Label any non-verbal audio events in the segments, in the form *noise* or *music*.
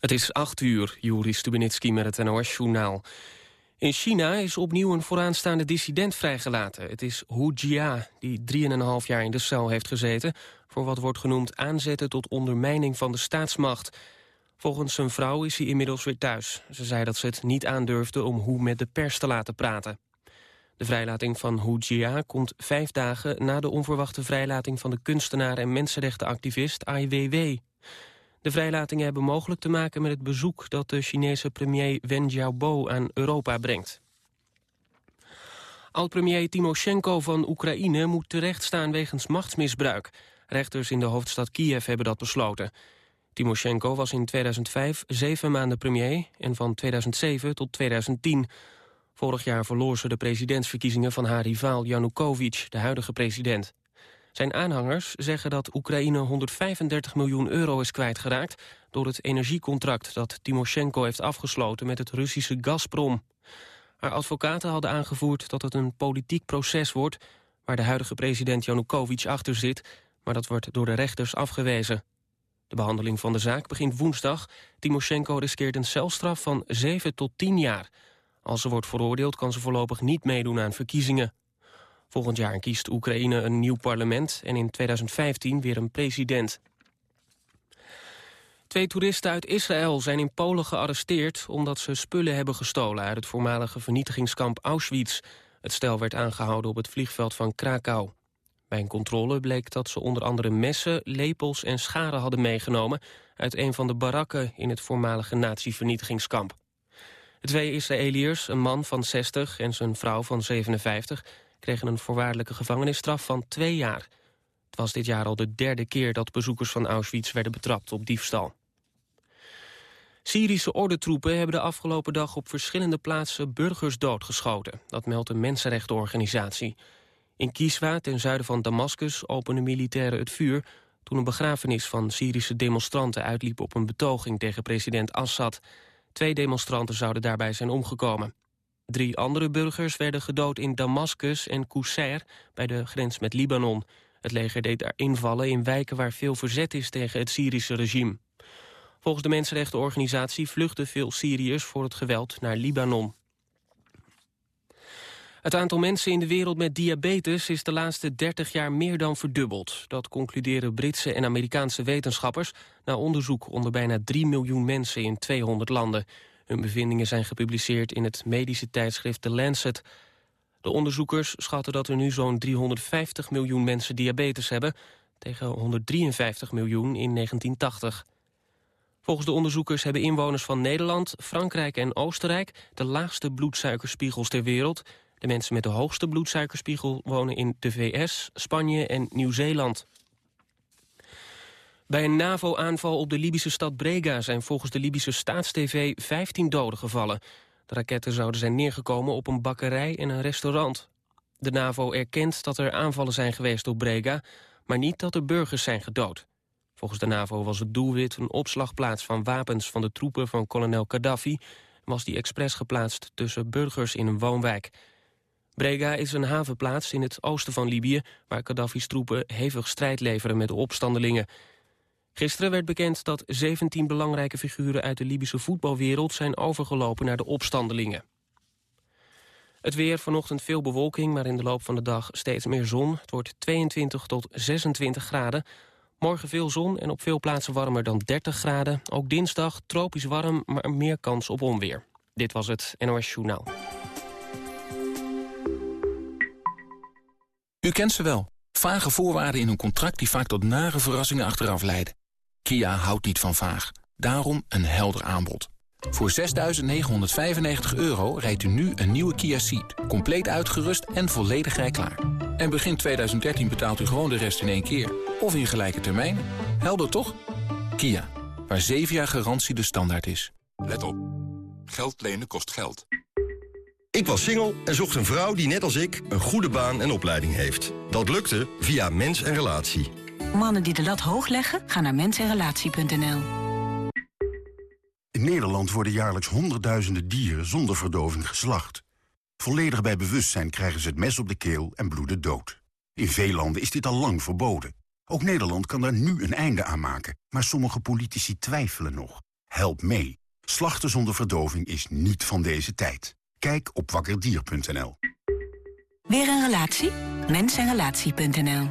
Het is acht uur, Juri Stubenitski met het NOS-journaal. In China is opnieuw een vooraanstaande dissident vrijgelaten. Het is Hu Jia, die 3,5 jaar in de cel heeft gezeten... voor wat wordt genoemd aanzetten tot ondermijning van de staatsmacht. Volgens zijn vrouw is hij inmiddels weer thuis. Ze zei dat ze het niet aandurfde om Hu met de pers te laten praten. De vrijlating van Hu Jia komt vijf dagen na de onverwachte vrijlating... van de kunstenaar en mensenrechtenactivist Ai Weiwei. De vrijlatingen hebben mogelijk te maken met het bezoek... dat de Chinese premier Wen Jiabao aan Europa brengt. Oud-premier Timoshenko van Oekraïne moet terechtstaan wegens machtsmisbruik. Rechters in de hoofdstad Kiev hebben dat besloten. Timoshenko was in 2005 zeven maanden premier en van 2007 tot 2010. Vorig jaar verloor ze de presidentsverkiezingen van haar rivaal Yanukovych, de huidige president. Zijn aanhangers zeggen dat Oekraïne 135 miljoen euro is kwijtgeraakt... door het energiecontract dat Timoshenko heeft afgesloten met het Russische Gazprom. Haar advocaten hadden aangevoerd dat het een politiek proces wordt... waar de huidige president Yanukovych achter zit... maar dat wordt door de rechters afgewezen. De behandeling van de zaak begint woensdag. Timoshenko riskeert een celstraf van 7 tot 10 jaar. Als ze wordt veroordeeld kan ze voorlopig niet meedoen aan verkiezingen. Volgend jaar kiest Oekraïne een nieuw parlement en in 2015 weer een president. Twee toeristen uit Israël zijn in Polen gearresteerd... omdat ze spullen hebben gestolen uit het voormalige vernietigingskamp Auschwitz. Het stel werd aangehouden op het vliegveld van Krakau. Bij een controle bleek dat ze onder andere messen, lepels en scharen hadden meegenomen... uit een van de barakken in het voormalige nazi-vernietigingskamp. De twee Israëliërs, een man van 60 en zijn vrouw van 57 kregen een voorwaardelijke gevangenisstraf van twee jaar. Het was dit jaar al de derde keer dat bezoekers van Auschwitz werden betrapt op diefstal. Syrische ordentroepen hebben de afgelopen dag op verschillende plaatsen burgers doodgeschoten. Dat meldt een mensenrechtenorganisatie. In Kiswa, ten zuiden van Damascus, openden militairen het vuur... toen een begrafenis van Syrische demonstranten uitliep op een betoging tegen president Assad. Twee demonstranten zouden daarbij zijn omgekomen. Drie andere burgers werden gedood in Damascus en Qusair bij de grens met Libanon. Het leger deed daar invallen in wijken waar veel verzet is tegen het Syrische regime. Volgens de mensenrechtenorganisatie vluchten veel Syriërs voor het geweld naar Libanon. Het aantal mensen in de wereld met diabetes is de laatste 30 jaar meer dan verdubbeld. Dat concluderen Britse en Amerikaanse wetenschappers na onderzoek onder bijna 3 miljoen mensen in 200 landen. Hun bevindingen zijn gepubliceerd in het medische tijdschrift The Lancet. De onderzoekers schatten dat er nu zo'n 350 miljoen mensen diabetes hebben... tegen 153 miljoen in 1980. Volgens de onderzoekers hebben inwoners van Nederland, Frankrijk en Oostenrijk... de laagste bloedsuikerspiegels ter wereld. De mensen met de hoogste bloedsuikerspiegel wonen in de VS, Spanje en Nieuw-Zeeland. Bij een NAVO-aanval op de Libische stad Brega zijn volgens de Libische staatstv 15 doden gevallen. De raketten zouden zijn neergekomen op een bakkerij en een restaurant. De NAVO erkent dat er aanvallen zijn geweest op Brega, maar niet dat er burgers zijn gedood. Volgens de NAVO was het doelwit een opslagplaats van wapens van de troepen van kolonel Gaddafi... en was die expres geplaatst tussen burgers in een woonwijk. Brega is een havenplaats in het oosten van Libië... waar Gaddafi's troepen hevig strijd leveren met de opstandelingen... Gisteren werd bekend dat 17 belangrijke figuren uit de Libische voetbalwereld zijn overgelopen naar de opstandelingen. Het weer, vanochtend veel bewolking, maar in de loop van de dag steeds meer zon. Het wordt 22 tot 26 graden. Morgen veel zon en op veel plaatsen warmer dan 30 graden. Ook dinsdag tropisch warm, maar meer kans op onweer. Dit was het NOS Journaal. U kent ze wel. Vage voorwaarden in een contract die vaak tot nare verrassingen achteraf leiden. Kia houdt niet van vaag. Daarom een helder aanbod. Voor 6.995 euro rijdt u nu een nieuwe Kia Ceed. Compleet uitgerust en volledig rijklaar. En begin 2013 betaalt u gewoon de rest in één keer. Of in gelijke termijn. Helder toch? Kia, waar 7 jaar garantie de standaard is. Let op. Geld lenen kost geld. Ik was single en zocht een vrouw die net als ik een goede baan en opleiding heeft. Dat lukte via Mens en Relatie. Mannen die de lat hoog leggen, gaan naar mensenrelatie.nl. In Nederland worden jaarlijks honderdduizenden dieren zonder verdoving geslacht. Volledig bij bewustzijn krijgen ze het mes op de keel en bloeden dood. In veel landen is dit al lang verboden. Ook Nederland kan daar nu een einde aan maken, maar sommige politici twijfelen nog. help mee. Slachten zonder verdoving is niet van deze tijd. Kijk op wakkerdier.nl. Weer een relatie? Mensenrelatie.nl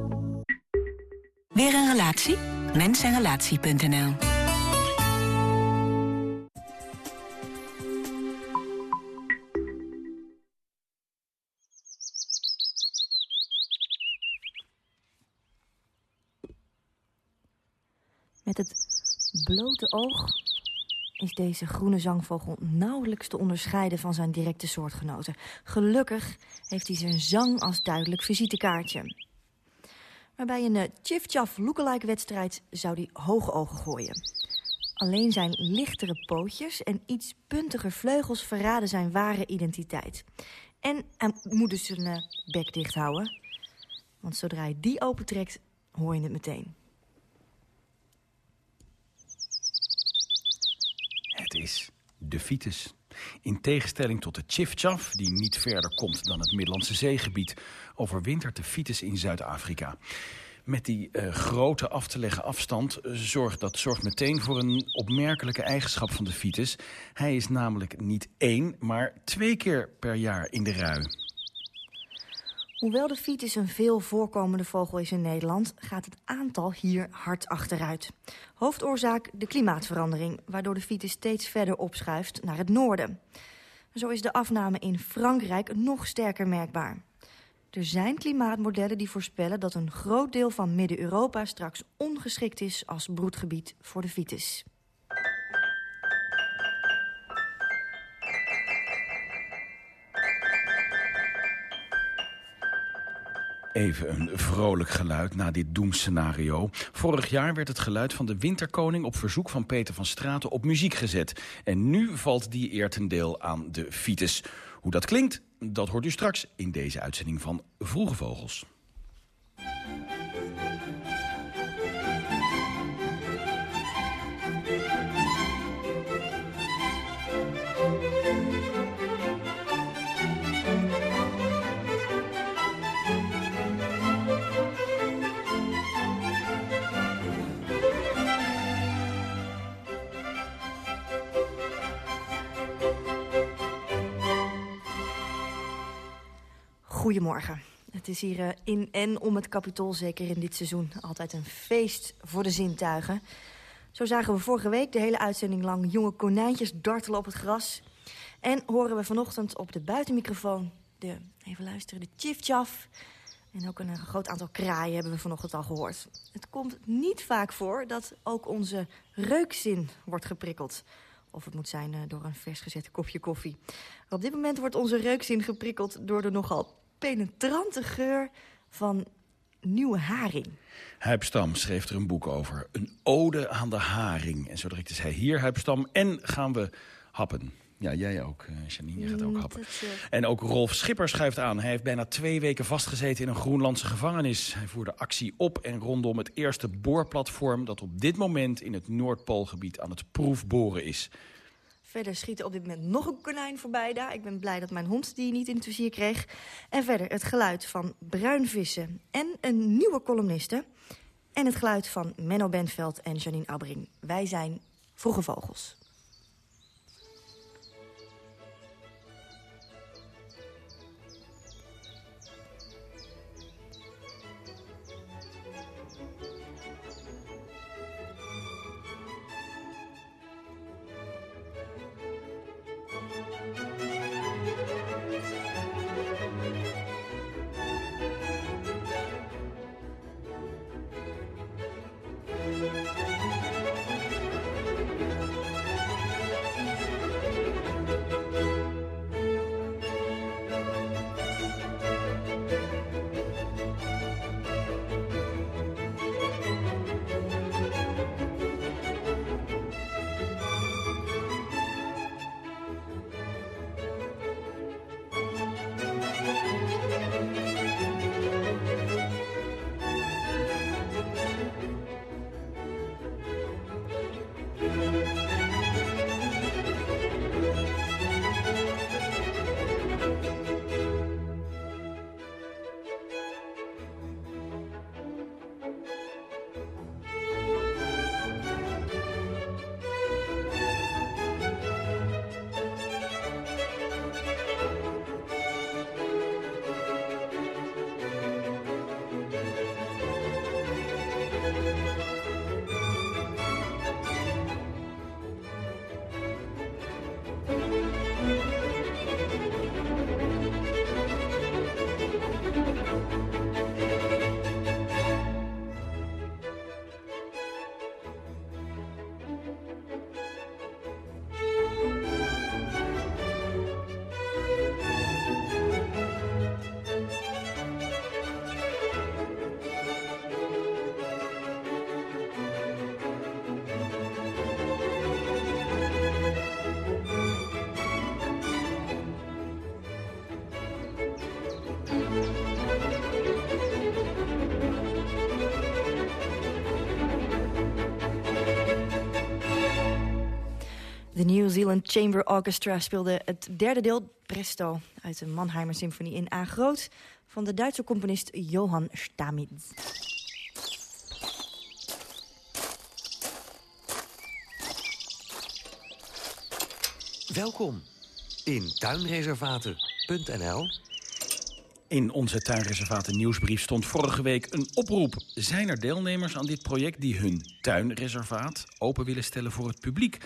Weer een relatie? Mensenrelatie.nl Met het blote oog is deze groene zangvogel nauwelijks te onderscheiden van zijn directe soortgenoten. Gelukkig heeft hij zijn zang als duidelijk visitekaartje. Maar bij een chif-chaf lookalike wedstrijd zou hij hoge ogen gooien. Alleen zijn lichtere pootjes en iets puntiger vleugels verraden zijn ware identiteit. En hij moet dus zijn uh, bek dicht houden. Want zodra hij die opentrekt, hoor je het meteen. Het is de Fiets. In tegenstelling tot de Chifchaf, die niet verder komt dan het Middellandse zeegebied... overwintert de Fiets in Zuid-Afrika. Met die uh, grote af te leggen afstand uh, zorgt dat zorgt meteen voor een opmerkelijke eigenschap van de Fiets. Hij is namelijk niet één, maar twee keer per jaar in de rui. Hoewel de fiets een veel voorkomende vogel is in Nederland... gaat het aantal hier hard achteruit. Hoofdoorzaak de klimaatverandering... waardoor de fiets steeds verder opschuift naar het noorden. Zo is de afname in Frankrijk nog sterker merkbaar. Er zijn klimaatmodellen die voorspellen dat een groot deel van Midden-Europa... straks ongeschikt is als broedgebied voor de fiets. Even een vrolijk geluid na dit doemscenario. Vorig jaar werd het geluid van de Winterkoning op verzoek van Peter van Straten op muziek gezet. En nu valt die eer ten deel aan de Fiets. Hoe dat klinkt, dat hoort u straks in deze uitzending van Vroege Vogels. Goedemorgen. Het is hier uh, in en om het kapitool, zeker in dit seizoen, altijd een feest voor de zintuigen. Zo zagen we vorige week de hele uitzending lang jonge konijntjes dartelen op het gras. En horen we vanochtend op de buitenmicrofoon de, even luisteren, de chif-chaf. En ook een, een groot aantal kraaien hebben we vanochtend al gehoord. Het komt niet vaak voor dat ook onze reukzin wordt geprikkeld. Of het moet zijn uh, door een vers gezet kopje koffie. Op dit moment wordt onze reukzin geprikkeld door de nogal penetrante geur van nieuwe haring. Huipstam schreef er een boek over. Een ode aan de haring. En zo direct is hij hier, Huipstam. En gaan we happen. Ja, jij ook, Janine. Je gaat ook happen. En ook Rolf Schipper schuift aan. Hij heeft bijna twee weken vastgezeten in een Groenlandse gevangenis. Hij voerde actie op en rondom het eerste boorplatform... dat op dit moment in het Noordpoolgebied aan het proefboren is. Verder schiet er op dit moment nog een konijn voorbij daar. Ik ben blij dat mijn hond die niet in het vizier kreeg. En verder het geluid van bruinvissen en een nieuwe columniste. En het geluid van Menno Bentveld en Janine Abbring. Wij zijn Vroege Vogels. De New Zealand Chamber Orchestra speelde het derde deel, Presto... uit de Mannheimer Symfonie in A groot van de Duitse componist Johann Stamitz. Welkom in tuinreservaten.nl. In onze tuinreservaten nieuwsbrief stond vorige week een oproep. Zijn er deelnemers aan dit project die hun tuinreservaat open willen stellen voor het publiek?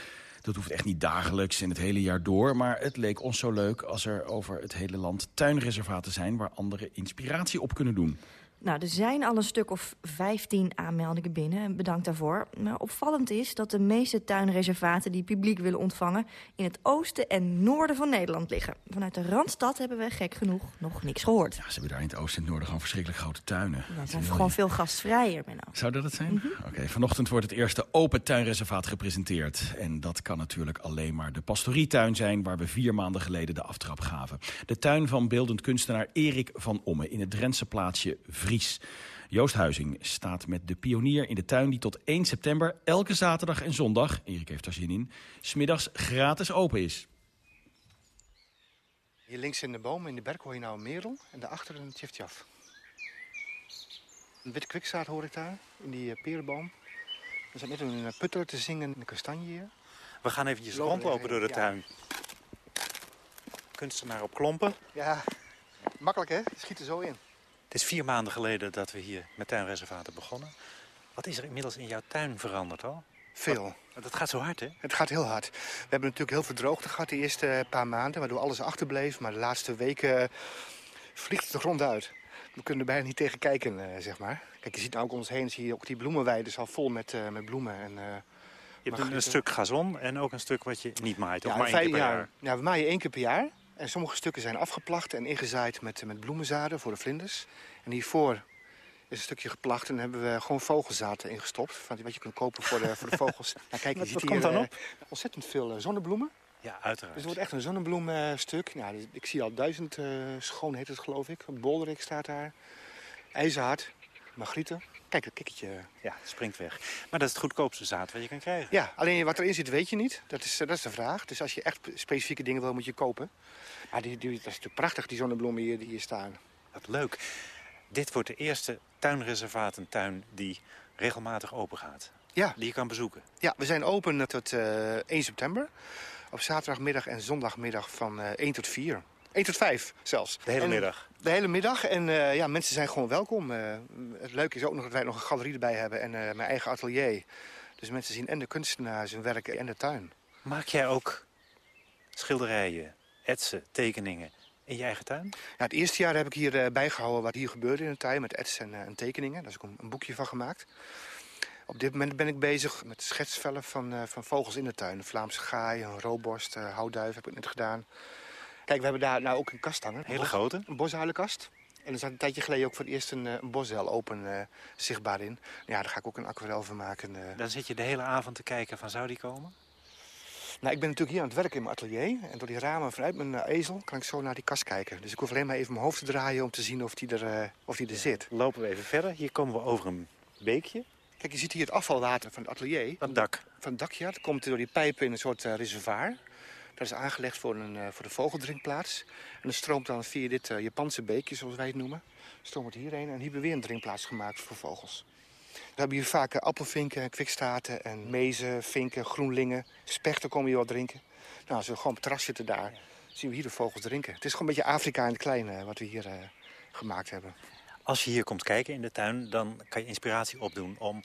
Dat hoeft echt niet dagelijks en het hele jaar door. Maar het leek ons zo leuk als er over het hele land tuinreservaten zijn... waar anderen inspiratie op kunnen doen. Nou, er zijn al een stuk of 15 aanmeldingen binnen. Bedankt daarvoor. Maar opvallend is dat de meeste tuinreservaten die publiek willen ontvangen... in het oosten en noorden van Nederland liggen. Vanuit de Randstad hebben we gek genoeg nog niks gehoord. Ja, ze hebben daar in het oosten en het noorden gewoon verschrikkelijk grote tuinen. Dat zijn gewoon veel gastvrijer, Menno. Zou dat het zijn? Mhm. Oké, vanochtend wordt het eerste open tuinreservaat gepresenteerd. En dat kan natuurlijk alleen maar de pastorietuin zijn... waar we vier maanden geleden de aftrap gaven. De tuin van beeldend kunstenaar Erik van Omme... in het Drentse plaatsje Vries. Joost Huizing staat met de pionier in de tuin die tot 1 september elke zaterdag en zondag, Erik heeft daar zin in, smiddags gratis open is. Hier links in de boom, in de berk, hoor je nou een merel en daarachter een tjiftjaf. Een witte kwikstaart hoor ik daar, in die uh, perenboom. Er zit net een uh, putter te zingen in de kastanje hier. We gaan eventjes rondlopen door de tuin. Kunstenaar op klompen. Ja, makkelijk hè? Schiet er zo in. Het is vier maanden geleden dat we hier met tuinreservaten begonnen. Wat is er inmiddels in jouw tuin veranderd al? Veel. Dat gaat zo hard, hè? Het gaat heel hard. We hebben natuurlijk heel veel droogte gehad de eerste paar maanden... waardoor alles achterbleef. Maar de laatste weken vliegt het de grond uit. We kunnen er bijna niet tegen kijken, uh, zeg maar. Kijk, je ziet nou ook om ons heen, zie je ook die bloemenweiden al vol met, uh, met bloemen. En, uh, je hebt een stuk gazon en ook een stuk wat je niet maait, of ja, maar één keer per jaar. Ja, we maaien één keer per jaar. En sommige stukken zijn afgeplacht en ingezaaid met, met bloemenzaden voor de vlinders. En hiervoor is een stukje geplacht en hebben we gewoon vogelzaad ingestopt. Van wat je kunt kopen voor de, voor de vogels. *laughs* Nou, kijk, je ziet hier dan op? ontzettend veel zonnebloemen. Ja, uiteraard. Dus het wordt echt een zonnebloemstuk. Nou, dus ik zie al duizend uh, schoon heet het geloof ik. Bolderik staat daar. IJzerhard. Margrieten. Kijk, dat kikkertje. Ja, springt weg. Maar dat is het goedkoopste zaad wat je kan krijgen. Ja, alleen wat erin zit weet je niet. Dat is, dat is de vraag. Dus als je echt specifieke dingen wil, moet je kopen. Maar die, die, dat is natuurlijk prachtig, die zonnebloemen hier, die hier staan. Wat leuk. Dit wordt de eerste tuinreservatentuin die regelmatig open gaat. Ja. Die je kan bezoeken. Ja, we zijn open tot uh, 1 september. Op zaterdagmiddag en zondagmiddag van uh, 1 tot 4. 1 tot 5 zelfs. De hele en, middag? De hele middag. En uh, ja, mensen zijn gewoon welkom. Uh, het leuke is ook nog dat wij nog een galerie erbij hebben en uh, mijn eigen atelier. Dus mensen zien en de kunstenaar zijn werk en de tuin. Maak jij ook schilderijen, etsen, tekeningen in je eigen tuin? Ja, het eerste jaar heb ik hier bijgehouden wat hier gebeurde in de tuin met etsen en, en tekeningen. Daar is ook een, boekje van gemaakt. Op dit moment ben ik bezig met schetsvellen van, van vogels in de tuin. Een Vlaamse gaai, een roodborst, houtduif heb ik net gedaan. Kijk, we hebben daar nou ook een kast hangen. Een hele grote? Een boshuilenkast. En er zat een tijdje geleden ook voor het eerst een, een boszel open uh, zichtbaar in. Ja, daar ga ik ook een aquarel van maken. Uh. Dan zit je de hele avond te kijken van zou die komen? Nou, ik ben natuurlijk hier aan het werk in mijn atelier. En door die ramen vanuit mijn uh, ezel kan ik zo naar die kast kijken. Dus ik hoef alleen maar even mijn hoofd te draaien om te zien of die er, of die er ja. zit. Lopen we even verder. Hier komen we over een beekje. Kijk, je ziet hier het afvalwater van het atelier. Van het dak? Van het dak, ja. Dat komt door die pijpen in een soort reservoir. Dat is aangelegd voor, een, uh, voor de vogeldrinkplaats. En dan stroomt dan via dit uh, Japanse beekje, zoals wij het noemen, stroomt het hierheen. En hier hebben we weer een drinkplaats gemaakt voor vogels. We hebben hier vaak appelvinken, kwikstaarten en mezen, vinken, groenlingen. Spechten komen hier wat drinken. Nou, als we gewoon op het terras zitten daar, zien we hier de vogels drinken. Het is gewoon een beetje Afrika in het kleine wat we hier gemaakt hebben. Als je hier komt kijken in de tuin, dan kan je inspiratie opdoen om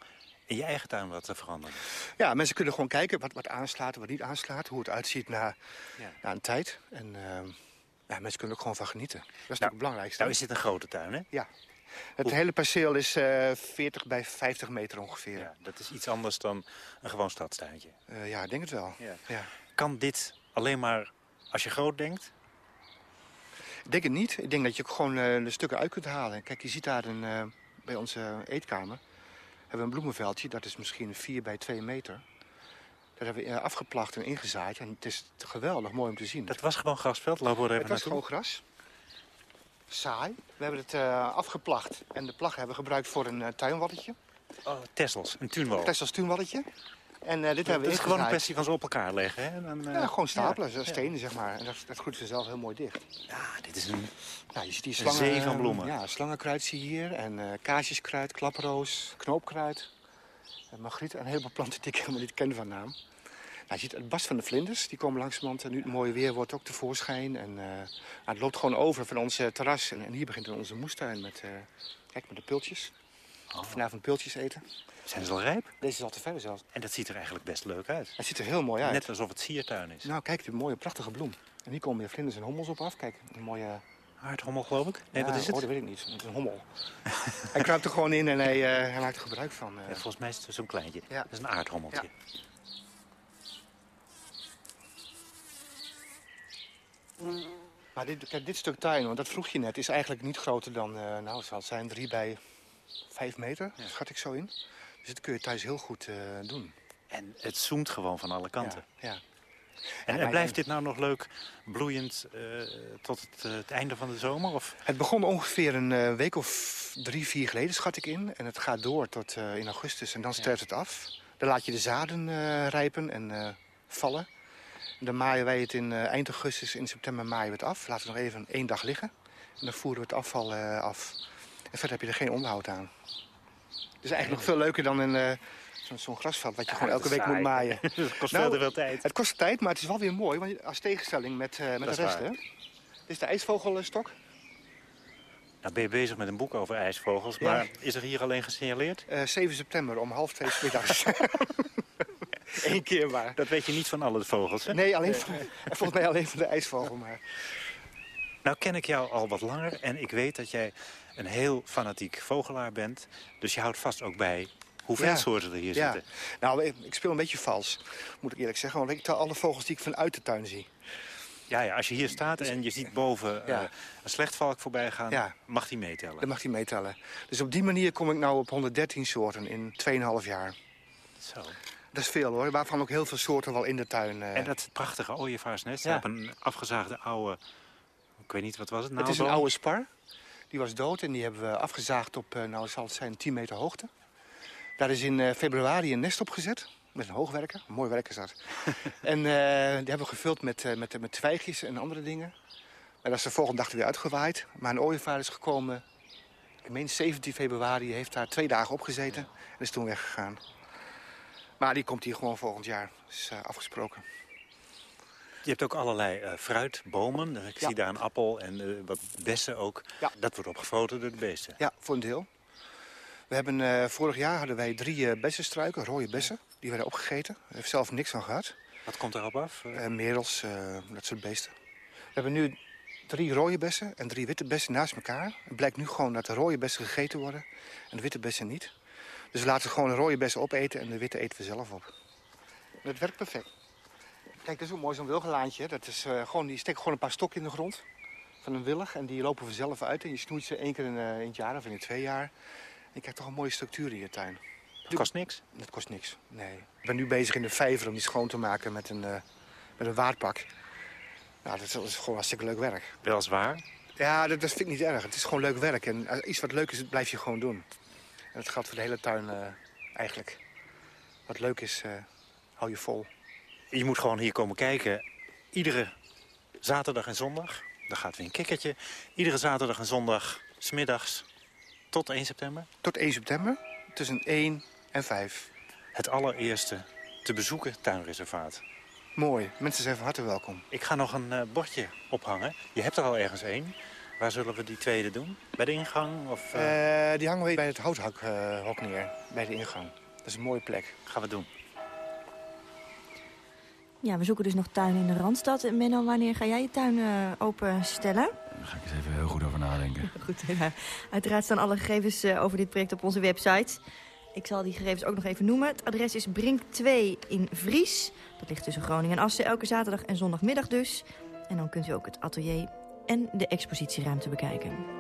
in je eigen tuin wat te veranderen? Ja, mensen kunnen gewoon kijken wat, wat aanslaat en wat niet aanslaat. Hoe het uitziet na, ja. na een tijd. En uh, ja, mensen kunnen er ook gewoon van genieten. Dat is nou, natuurlijk het belangrijkste. Nou is dit een grote tuin, hè? Ja. Het hele perceel is uh, 40 bij 50 meter ongeveer. Ja, dat is iets anders dan een gewoon stadstuintje. Uh, ja, ik denk het wel. Ja. Ja. Kan dit alleen maar als je groot denkt? Ik denk het niet. Ik denk dat je ook gewoon uh, de stukken uit kunt halen. Kijk, je ziet daar een, bij onze eetkamer hebben een bloemenveldje. Dat is misschien 4 bij 2 meter. Dat hebben we afgeplacht en ingezaaid. En het is geweldig mooi om te zien. Dat was gewoon grasveld? Lopen we even Het was gewoon gras. Saai. We hebben het uh, afgeplacht. En de plag hebben we gebruikt voor een uh, tuinwaddetje. Oh, Tessels, een tuinwal. Tessels tuinwaddetje. En uh, dit hebben we Het is gewoon een kwestie van ze op elkaar leggen, hè? Dan, ja, gewoon stapelen, ja. stenen, zeg maar. En dat, dat groeit ze zelf heel mooi dicht. Ja, dit is een, nou, je ziet die slangen, zee van bloemen. Ja, slangenkruid zie je hier. En uh, kaasjeskruid, klaproos, knoopkruid. En magriet. En een heleboel planten die ik helemaal niet ken van naam. Nou, je ziet het bast van de vlinders. Die komen langzamerhand. En nu het mooie weer wordt ook tevoorschijn. En uh, nou, het loopt gewoon over van ons terras. En, en, hier begint onze moestuin met, kijk, met de pultjes. Oh. Vanavond pultjes eten. Zijn ze al rijp? Deze is al te ver zelfs. En dat ziet er eigenlijk best leuk uit. Het ziet er heel mooi uit. Net alsof het siertuin is. Nou, kijk, die mooie, prachtige bloem. En hier komen weer vlinders en hommels op af. Kijk, een mooie... Aardhommel, geloof ik? Nee, ja, wat is het? Oh, dat weet ik niet. Het is een hommel. *laughs* hij kruipt er gewoon in en hij, uh, hij maakt er gebruik van. Uh... Ja, volgens mij is het zo'n kleintje. Ja. Dat is een aardhommeltje. Ja. Maar dit, kijk, dit stuk tuin, want dat vroeg je net, is eigenlijk niet groter dan, uh, nou, zal het zijn drie bij vijf meter, ja. schat ik zo in. Dus dat kun je thuis heel goed uh, doen. En het zoemt gewoon van alle kanten. Ja. ja. En, en, blijft dit nou nog leuk bloeiend uh, tot het, uh, het, einde van de zomer? Of? Het begon ongeveer een week of drie, vier geleden, schat ik in. En het gaat door tot in augustus en dan sterft het af. Dan laat je de zaden rijpen en vallen. En dan maaien wij het in eind augustus, in september maaien we het af. Laten we nog even één dag liggen. En dan voeren we het afval af. En verder heb je er geen onderhoud aan. Het is eigenlijk nog veel leuker dan een, uh, zo'n zo grasveld... wat je ja, gewoon elke week moet maaien. *laughs* Het kost nou, veel tijd. Het kost tijd, maar het is wel weer mooi. Want als tegenstelling met, uh, met de rest. Hè? Dit is de ijsvogelstok. Nou ben je bezig met een boek over ijsvogels. Ja. Maar is er hier alleen gesignaleerd? Uh, 7 september om half twee middags. *laughs* *laughs* Eén keer maar. Dat weet je niet van alle vogels, hè? Nee, alleen van, volgens mij alleen van de ijsvogel. Maar... Nou ken ik jou al wat langer en ik weet dat jij een heel fanatiek vogelaar bent. Dus je houdt vast ook bij hoeveel ja. soorten er hier ja. zitten. Nou, ik, ik, speel een beetje vals, moet ik eerlijk zeggen. Want ik tel alle vogels die ik vanuit de tuin zie. Ja, ja als je hier staat en je ziet boven ja. uh, een slechtvalk voorbij gaan, ja. mag die meetellen. Dan mag die meetellen. Dus op die manier kom ik nou op 113 soorten in 2,5 jaar. Zo. Dat is veel hoor, waarvan ook heel veel soorten wel in de tuin. Uh... En dat prachtige ooievaarsnest ja. op een afgezaagde oude... Ik weet niet, wat was het nou? Het is een oude spar. Die was dood en die hebben we afgezaagd op, nou zal het zijn, 10 meter hoogte. Daar is in februari een nest opgezet. Met een hoogwerker. Een mooi werker is dat. *laughs* en uh, die hebben we gevuld met, met, met twijgjes en andere dingen. En dat is de volgende dag weer uitgewaaid. Maar een ooievaar is gekomen, ik meen 17 februari, heeft daar twee dagen opgezeten. En is toen weggegaan. Maar die komt hier gewoon volgend jaar. Dat is uh, afgesproken. Je hebt ook allerlei uh, fruitbomen. Ik ja. zie daar een appel en uh, wat bessen ook. Ja. Dat wordt opgefroten door de beesten. Ja, voor een deel. We hebben, uh, vorig jaar hadden wij drie bessenstruiken, rode bessen. Die werden opgegeten. Daar heeft zelf niks van gehad. Wat komt erop af? merels, dat soort beesten. We hebben nu drie rode bessen en drie witte bessen naast elkaar. Het blijkt nu gewoon dat de rode bessen gegeten worden en de witte bessen niet. Dus we laten gewoon de rode bessen opeten en de witte eten we zelf op. Het werkt perfect. Kijk, dat is ook mooi zo'n wilgelaantje. Dat is, uh, gewoon, die steekt gewoon een paar stokken in de grond van een willig. En die lopen vanzelf uit. En je snoeit ze één keer in, uh, in het jaar of in twee jaar. En je krijgt toch een mooie structuur in je tuin. Dat kost niks? Dat kost niks, nee. Ik ben nu bezig in de vijver om die schoon te maken met een, uh, met een waardpak. Nou, dat is, dat is gewoon hartstikke leuk werk. Wel zwaar? Ja, dat, dat vind ik niet erg. Het is gewoon leuk werk. En iets wat leuk is, blijf je gewoon doen. En dat geldt voor de hele tuin eigenlijk. Wat leuk is, hou je vol. Je moet gewoon hier komen kijken. Iedere zaterdag en zondag. Dan gaat weer een kikkertje. Iedere zaterdag en zondag, smiddags, tot 1 september. Tot 1 september, tussen 1 en 5. Het allereerste te bezoeken tuinreservaat. Mooi, mensen zijn van harte welkom. Ik ga nog een uh, bordje ophangen. Je hebt er al ergens één. Waar zullen we die tweede doen? Bij de ingang? Of, uh... Uh, die hangen we bij het houthok neer, bij de ingang. Dat is een mooie plek. Gaan we doen. Ja, we zoeken dus nog tuinen in de Randstad. Menno, wanneer ga jij je tuin uh, openstellen? Daar ga ik eens even heel goed over nadenken. *laughs* goed, ja. Uiteraard staan alle gegevens uh, over dit project op onze website. Ik zal die gegevens ook nog even noemen. Het adres is Brink 2 in Vries. Dat ligt tussen Groningen en Assen, elke zaterdag en zondagmiddag dus. En dan kunt u ook het atelier en de expositieruimte bekijken.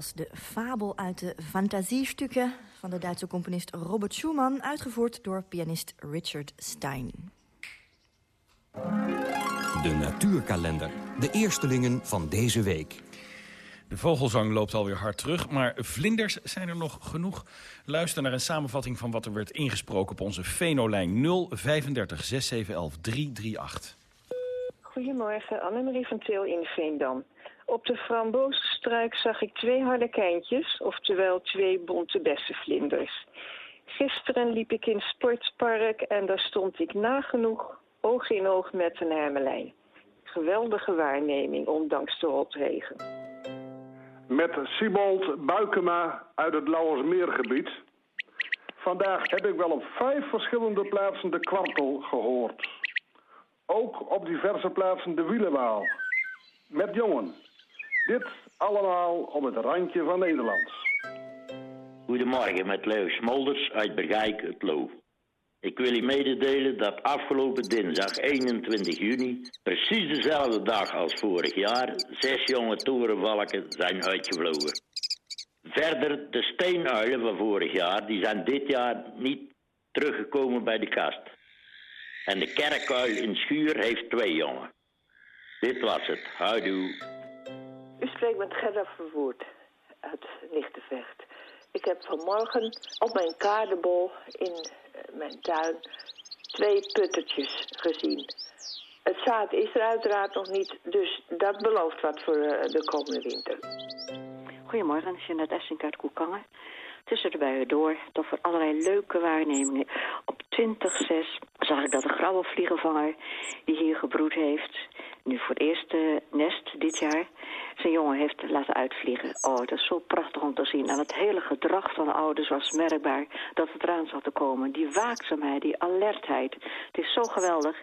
Was de fabel uit de Fantasiestukken van de Duitse componist Robert Schumann... uitgevoerd door pianist Richard Stein. De natuurkalender. De eerstelingen van deze week. De vogelzang loopt alweer hard terug, maar vlinders zijn er nog genoeg. Luister naar een samenvatting van wat er werd ingesproken op onze Venolijn 035 6711 338. Goedemorgen, Annemarie van Til in Veendam. Op de frambozenstruik zag ik twee harlekijntjes, oftewel twee bonte bessenvlinders. Gisteren liep ik in het sportpark en daar stond ik nagenoeg oog in oog met een hermelijn. Geweldige waarneming, ondanks de rotregen. Met Sibold Buikema uit het Lauwersmeergebied. Vandaag heb ik wel op vijf verschillende plaatsen de kwartel gehoord. Ook op diverse plaatsen de wielenwaal. Met jongen. Dit allemaal op het randje van Nederland. Goedemorgen met Leo Smolders uit Bergijk het Loo. Ik wil u mededelen dat afgelopen dinsdag 21 juni, precies dezelfde dag als vorig jaar, zes jonge torenvalken zijn uitgevlogen. Verder, de steenuilen van vorig jaar, die zijn dit jaar niet teruggekomen bij de kast. En de kerkuil in Schuur heeft twee jongen. Dit was het. Houdoe. U spreekt met Gerda Verwoerd uit Lichtenvecht. Ik heb vanmorgen op mijn kaardebol in eh, mijn tuin twee puttertjes gezien. Het zaad is er uiteraard nog niet, dus dat belooft wat voor eh, de komende winter. Goedemorgen, Jeanette Essink uit Koekangen. Tussen de buien door, toch voor allerlei leuke waarnemingen. Op 20-6 zag ik dat de grauwe vliegenvanger die hier gebroed heeft... nu voor het eerste nest dit jaar zijn jongen heeft laten uitvliegen. Oh, dat is zo prachtig om te zien. En het hele gedrag van de ouders was merkbaar dat het eraan zat te komen. Die waakzaamheid, die alertheid. Het is zo geweldig.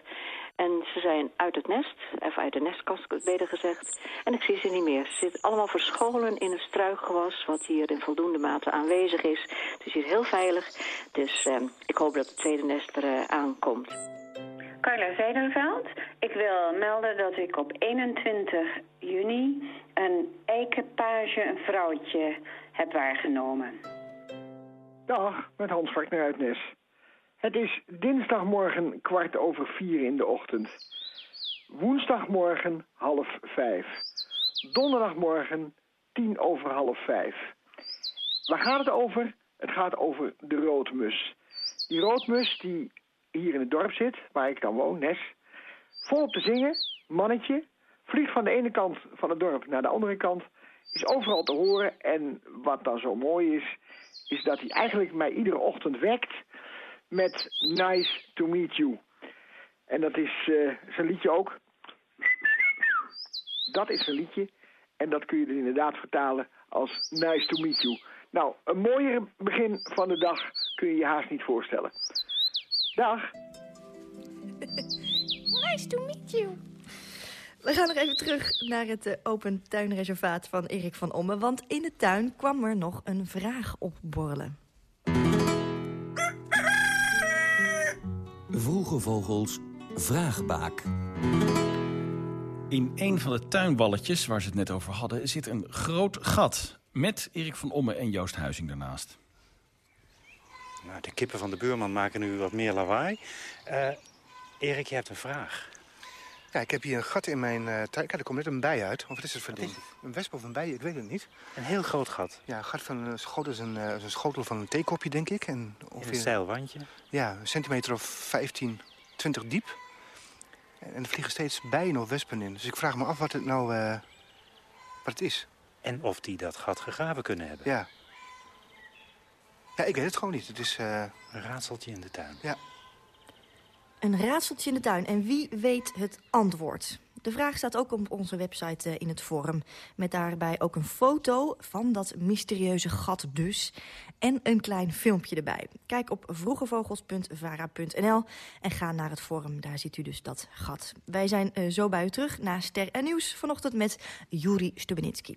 En ze zijn uit het nest, even uit de nestkast beter gezegd. En ik zie ze niet meer. Ze zitten allemaal verscholen in het struikgewas, wat hier in voldoende mate aanwezig is. Het is hier heel veilig, dus eh, ik hoop dat het tweede nest er uh, aankomt. Carla Veidenveld. Ik wil melden dat ik op 21 juni een eikepage, een vrouwtje, heb waargenomen. Dag, met Hans Varkner uit Nes. Het is dinsdagmorgen kwart over vier in de ochtend. Woensdagmorgen half vijf. Donderdagmorgen tien over half vijf. Waar gaat het over? Het gaat over de roodmus. Die roodmus die hier in het dorp zit, waar ik dan woon, Nes. Volop te zingen, mannetje, vliegt van de ene kant van het dorp naar de andere kant. Is overal te horen en wat dan zo mooi is, is dat hij eigenlijk mij iedere ochtend wekt met Nice to Meet You. En dat is uh, zijn liedje ook. Dat is zijn liedje. En dat kun je dus inderdaad vertalen als Nice to Meet You. Nou, een mooiere begin van de dag kun je je haast niet voorstellen. Dag. *laughs* nice to meet you. We gaan nog even terug naar het uh, open tuinreservaat van Erik van Omme. Want in de tuin kwam er nog een vraag opborrelen. Vroege Vogels Vraagbaak. In een van de tuinwalletjes waar ze het net over hadden... zit een groot gat met Erik van Omme en Joost Huizing daarnaast. Nou, de kippen van de buurman maken nu wat meer lawaai. Uh, Erik, je hebt een vraag. Ja, ik heb hier een gat in mijn uh, tuin. Kijk, er komt net een bij uit. Of wat is het voor ding? Een wesp of een bij? Ik weet het niet. Een heel groot gat? Ja, een gat van een schotel is een, uh, een schotel van een theekopje, denk ik. En ongeveer, een zeilwandje? Ja, een centimeter of 15, 20 diep. En, en er vliegen steeds bijen of wespen in. Dus ik vraag me af wat het nou wat het is. En of die dat gat gegraven kunnen hebben. Ja. Ja, ik weet het gewoon niet. Het is uh... een raadseltje in de tuin. Ja. Een raadseltje in de tuin. En wie weet het antwoord? De vraag staat ook op onze website uh, in het forum. Met daarbij ook een foto van dat mysterieuze gat dus. En een klein filmpje erbij. Kijk op vroegevogels.vara.nl en ga naar het forum. Daar ziet u dus dat gat. Wij zijn uh, zo bij u terug na Ster en Nieuws vanochtend met Juri Stubenitski.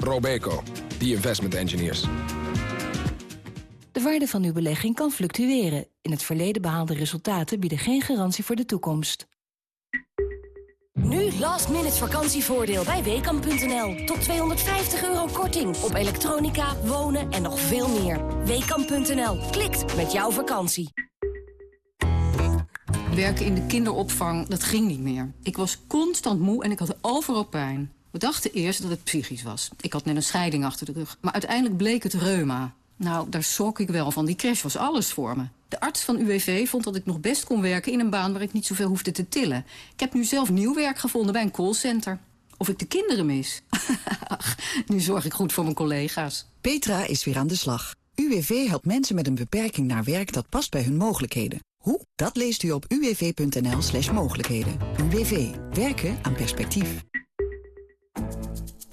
Robeco, the investment engineers. De waarde van uw belegging kan fluctueren. In het verleden behaalde resultaten bieden geen garantie voor de toekomst. Nu last minute vakantievoordeel bij Weekamp.nl. Tot 250 euro korting op elektronica, wonen en nog veel meer. Weekamp.nl. Klikt met jouw vakantie. Werken in de kinderopvang, dat ging niet meer. Ik was constant moe en ik had overal pijn. We dachten eerst dat het psychisch was. Ik had net een scheiding achter de rug. Maar uiteindelijk bleek het reuma. Nou, daar schrok ik wel van. Die crash was alles voor me. De arts van UWV vond dat ik nog best kon werken in een baan waar ik niet zoveel hoefde te tillen. Ik heb nu zelf nieuw werk gevonden bij een callcenter. Of ik de kinderen mis. *laughs* Ach, nu zorg ik goed voor mijn collega's. Petra is weer aan de slag. UWV helpt mensen met een beperking naar werk dat past bij hun mogelijkheden. Hoe? Dat leest u op uwv.nl slash mogelijkheden. UWV. Werken aan perspectief.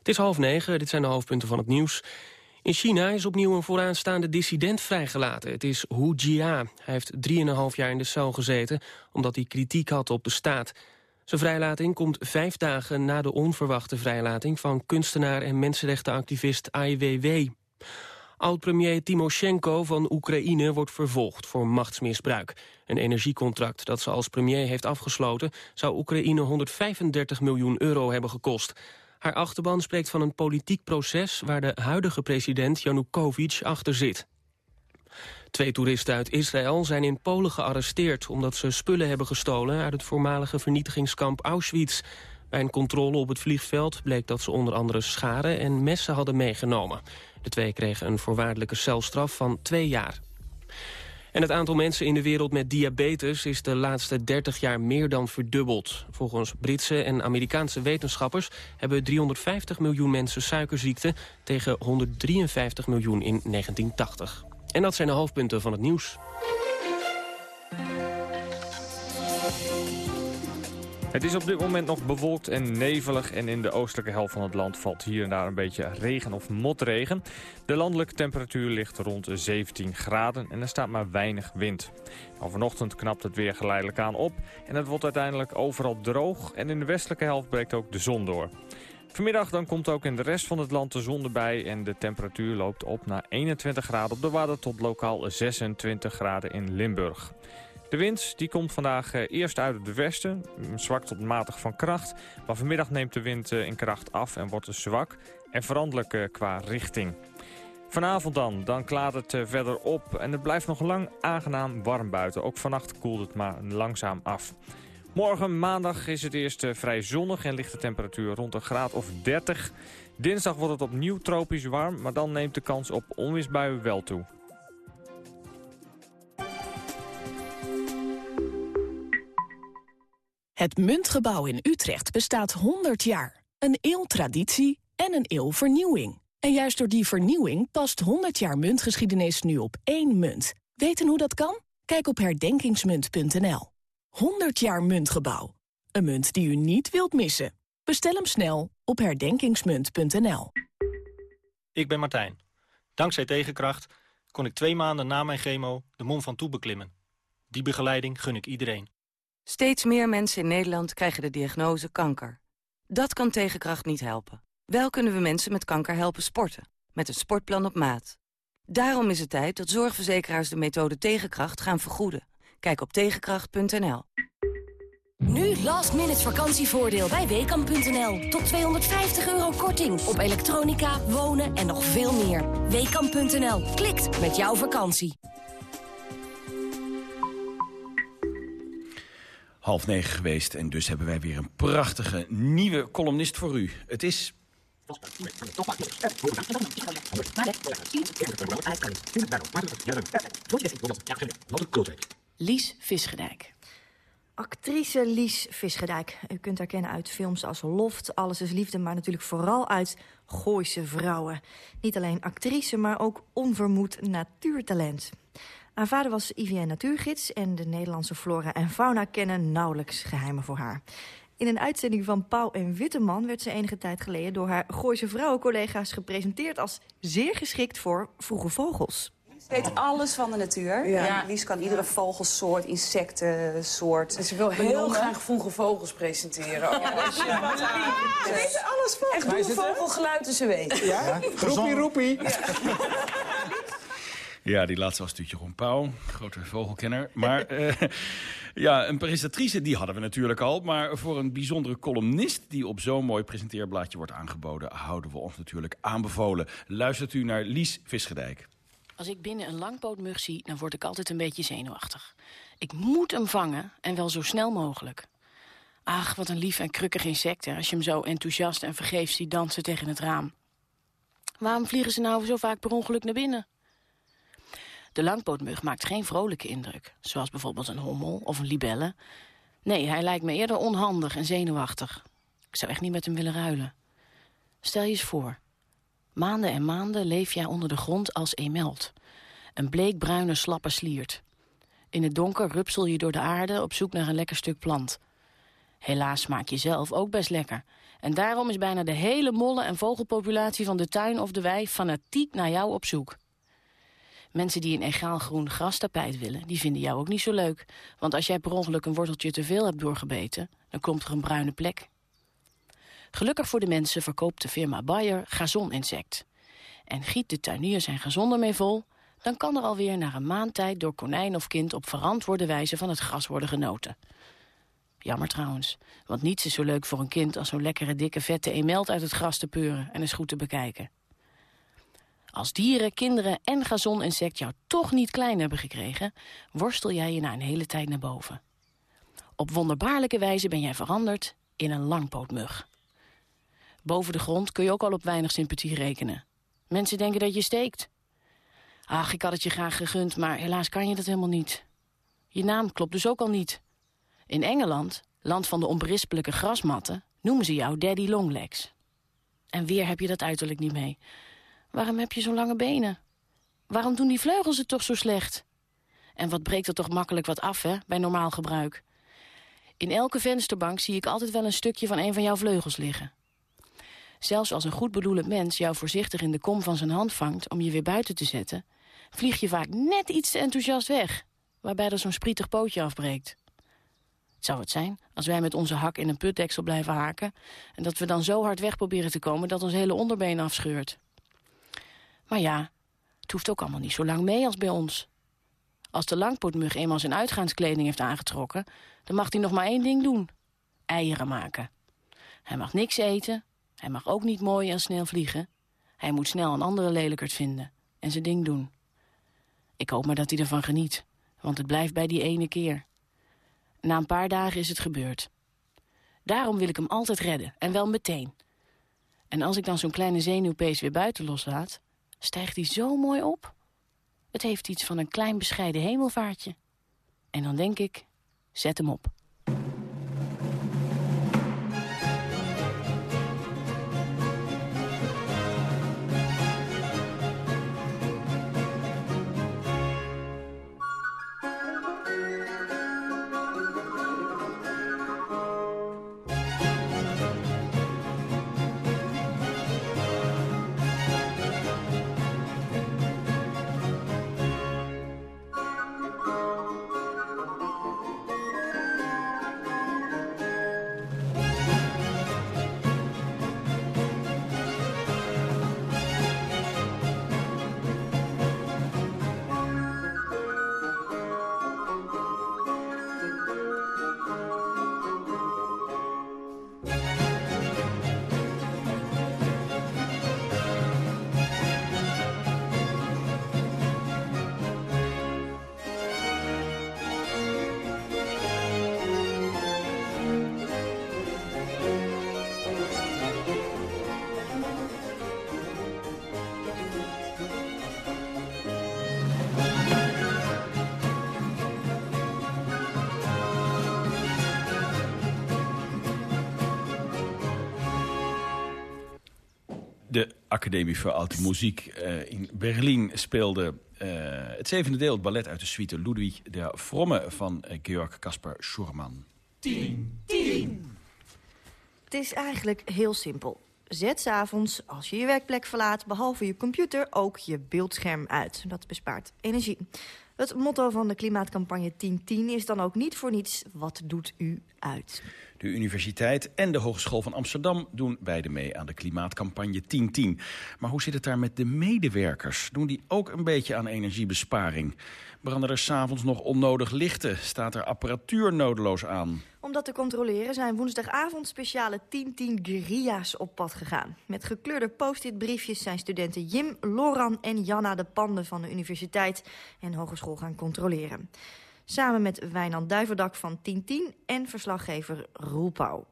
Het is half negen, dit zijn de hoofdpunten van het nieuws. In China is opnieuw een vooraanstaande dissident vrijgelaten. Het is Hu Jia. Hij heeft 3,5 jaar in de cel gezeten... omdat hij kritiek had op de staat. Zijn vrijlating komt vijf dagen na de onverwachte vrijlating... van kunstenaar en mensenrechtenactivist Ai Weiwei. Oud-premier Timoshenko van Oekraïne wordt vervolgd voor machtsmisbruik. Een energiecontract dat ze als premier heeft afgesloten... zou Oekraïne 135 miljoen euro hebben gekost. Haar achterban spreekt van een politiek proces... waar de huidige president Janukovic achter zit. Twee toeristen uit Israël zijn in Polen gearresteerd... omdat ze spullen hebben gestolen uit het voormalige vernietigingskamp Auschwitz. Bij een controle op het vliegveld bleek dat ze onder andere scharen en messen hadden meegenomen. De twee kregen een voorwaardelijke celstraf van twee jaar. En het aantal mensen in de wereld met diabetes is de laatste 30 jaar meer dan verdubbeld. Volgens Britse en Amerikaanse wetenschappers hebben 350 miljoen mensen suikerziekte tegen 153 miljoen in 1980. En dat zijn de hoofdpunten van het nieuws. Het is op dit moment nog bewolkt en nevelig en in de oostelijke helft van het land valt hier en daar een beetje regen of motregen. De landelijke temperatuur ligt rond 17 graden en er staat maar weinig wind. Al vanochtend knapt het weer geleidelijk aan op en het wordt uiteindelijk overal droog en in de westelijke helft breekt ook de zon door. Vanmiddag dan komt ook in de rest van het land de zon erbij en de temperatuur loopt op naar 21 graden op de Wadden tot lokaal 26 graden in Limburg. De wind die komt vandaag eh, eerst uit het westen, mm, zwak tot matig van kracht. Maar vanmiddag neemt de wind eh, in kracht af en wordt zwak en veranderlijk eh, qua richting. Vanavond dan, dan klaart het verder op en het blijft nog lang aangenaam warm buiten. Ook vannacht koelt het maar langzaam af. Morgen maandag is het eerst vrij zonnig en ligt de temperatuur rond een graad of 30. Dinsdag wordt het opnieuw tropisch warm, maar dan neemt de kans op onweersbuien wel toe. Het Muntgebouw in Utrecht bestaat 100 jaar. Een eeuw traditie en een eeuw vernieuwing. En juist door die vernieuwing past 100 jaar muntgeschiedenis nu op één munt. Weten hoe dat kan? Kijk op herdenkingsmunt.nl. 100 jaar Muntgebouw. Een munt die u niet wilt missen. Bestel hem snel op herdenkingsmunt.nl. Ik ben Martijn. Dankzij Tegenkracht kon ik twee maanden na mijn chemo de Mont van Toe beklimmen. Die begeleiding gun ik iedereen. Steeds meer mensen in Nederland krijgen de diagnose kanker. Dat kan Tegenkracht niet helpen. Wel kunnen we mensen met kanker helpen sporten. Met een sportplan op maat. Daarom is het tijd dat zorgverzekeraars de methode Tegenkracht gaan vergoeden. Kijk op tegenkracht.nl. Nu last minute vakantievoordeel bij WKAM.nl. Tot 250 euro korting op elektronica, wonen en nog veel meer. WKAM.nl. Klikt met jouw vakantie. Half negen geweest en dus hebben wij weer een prachtige nieuwe columnist voor u. Het is Lies Visgedijk. Actrice Lies Visgedijk. U kunt haar kennen uit films als Loft, Alles is Liefde... maar natuurlijk vooral uit Gooise Vrouwen. Niet alleen actrice, maar ook onvermoed natuurtalent. Haar vader was IVN natuurgids... en de Nederlandse flora en fauna kennen nauwelijks geheimen voor haar. In een uitzending van Pauw en Witteman werd ze enige tijd geleden... door haar Gooise vrouwencollega's gepresenteerd als zeer geschikt voor vroege vogels. weet alles van de natuur. Ja. Lies kan iedere vogelsoort, insectensoort. Ze wil heel benoemen. graag vroege vogels presenteren. Ja, je. Ze weet er alles van. Echt hè? vogelgeluiden ze weet. Ja? Roepie, roepie. *laughs* Ja, die laatste was natuurlijk Jeroen Pauw, grote vogelkenner. *laughs* Maar eh, *laughs* ja, een presentatrice, die hadden we natuurlijk al. Maar voor een bijzondere columnist die op zo'n mooi presenteerblaadje wordt aangeboden... houden we ons natuurlijk aanbevolen. Luistert u naar Lies Visgedijk. Als ik binnen een langpootmug zie, dan word ik altijd een beetje zenuwachtig. Ik moet hem vangen en wel zo snel mogelijk. Ach, wat een lief en krukkig insect, hè, als je hem zo enthousiast en vergeefs ziet dansen tegen het raam. Waarom vliegen ze nou zo vaak per ongeluk naar binnen? De langpootmug maakt geen vrolijke indruk, zoals bijvoorbeeld een hommel of een libelle. Nee, hij lijkt me eerder onhandig en zenuwachtig. Ik zou echt niet met hem willen ruilen. Stel je eens voor, Maanden en maanden leef jij onder de grond als emelt. Een bleekbruine slappe sliert. In het donker rupsel je door de aarde op zoek naar een lekker stuk plant. Helaas smaak je zelf ook best lekker. En daarom is bijna de hele molle- en vogelpopulatie van de tuin of de wei fanatiek naar jou op zoek. Mensen die een egaal groen grastapijt willen, die vinden jou ook niet zo leuk. Want als jij per ongeluk een worteltje te veel hebt doorgebeten, dan komt er een bruine plek. Gelukkig voor de mensen verkoopt de firma Bayer gazon-insect. En giet de tuinier zijn gazon ermee vol... dan kan er alweer na een maand tijd door konijn of kind... op verantwoorde wijze van het gras worden genoten. Jammer trouwens, want niets is zo leuk voor een kind... als zo'n lekkere, dikke, vette emelt uit het gras te peuren... en eens goed te bekijken. Als dieren, kinderen en gazon-insect jou toch niet klein hebben gekregen... worstel jij je na een hele tijd naar boven. Op wonderbaarlijke wijze ben jij veranderd in een langpootmug. Boven de grond kun je ook al op weinig sympathie rekenen. Mensen denken dat je steekt. Ach, ik had het je graag gegund, maar helaas kan je dat helemaal niet. Je naam klopt dus ook al niet. In Engeland, land van de onberispelijke grasmatten, noemen ze jou Daddy Longlegs. En weer heb je dat uiterlijk niet mee. Waarom heb je zo'n lange benen? Waarom doen die vleugels het toch zo slecht? En wat breekt er toch makkelijk wat af, hè, bij normaal gebruik? In elke vensterbank zie ik altijd wel een stukje van een van jouw vleugels liggen. Zelfs als een goed bedoelend mens jou voorzichtig in de kom van zijn hand vangt om je weer buiten te zetten, vlieg je vaak net iets te enthousiast weg, waarbij er zo'n sprietig pootje afbreekt. Zou het zijn als wij met onze hak in een putdeksel blijven haken en dat we dan zo hard weg proberen te komen dat ons hele onderbeen afscheurt. Maar ja, het hoeft ook allemaal niet zo lang mee als bij ons. Als de langpootmug eenmaal zijn uitgaanskleding heeft aangetrokken, dan mag hij nog maar één ding doen. Eieren maken. Hij mag niks eten, hij mag ook niet mooi en snel vliegen. Hij moet snel een andere lelijkert vinden en zijn ding doen. Ik hoop maar dat hij ervan geniet, want het blijft bij die ene keer. Na een paar dagen is het gebeurd. Daarom wil ik hem altijd redden, en wel meteen. En als ik dan zo'n kleine zenuwpees weer buiten loslaat... stijgt hij zo mooi op. Het heeft iets van een klein bescheiden hemelvaartje. En dan denk ik, zet hem op. Academie voor Alte Muziek uh, in Berlijn speelde uh, het zevende deel, het ballet uit de suite Ludwig der Fromme van uh, Georg Caspar Schurman. 10, 10. Het is eigenlijk heel simpel. Zet s'avonds, als je je werkplek verlaat, behalve je computer, ook je beeldscherm uit. Dat bespaart energie. Het motto van de klimaatcampagne 1010 is dan ook niet voor niets... wat doet u uit? De Universiteit en de Hogeschool van Amsterdam doen beide mee aan de klimaatcampagne 1010. Maar hoe zit het daar met de medewerkers? Doen die ook een beetje aan energiebesparing? Branden er s'avonds nog onnodig lichten? Staat er apparatuur nodeloos aan? Om dat te controleren zijn woensdagavond speciale 1010 guerrilla's op pad gegaan. Met gekleurde post-it briefjes zijn studenten Jim, Loran en Janna de panden van de universiteit en hogeschool gaan controleren. Samen met Wijnand Duiverdak van 1010 en verslaggever Roel Pauw.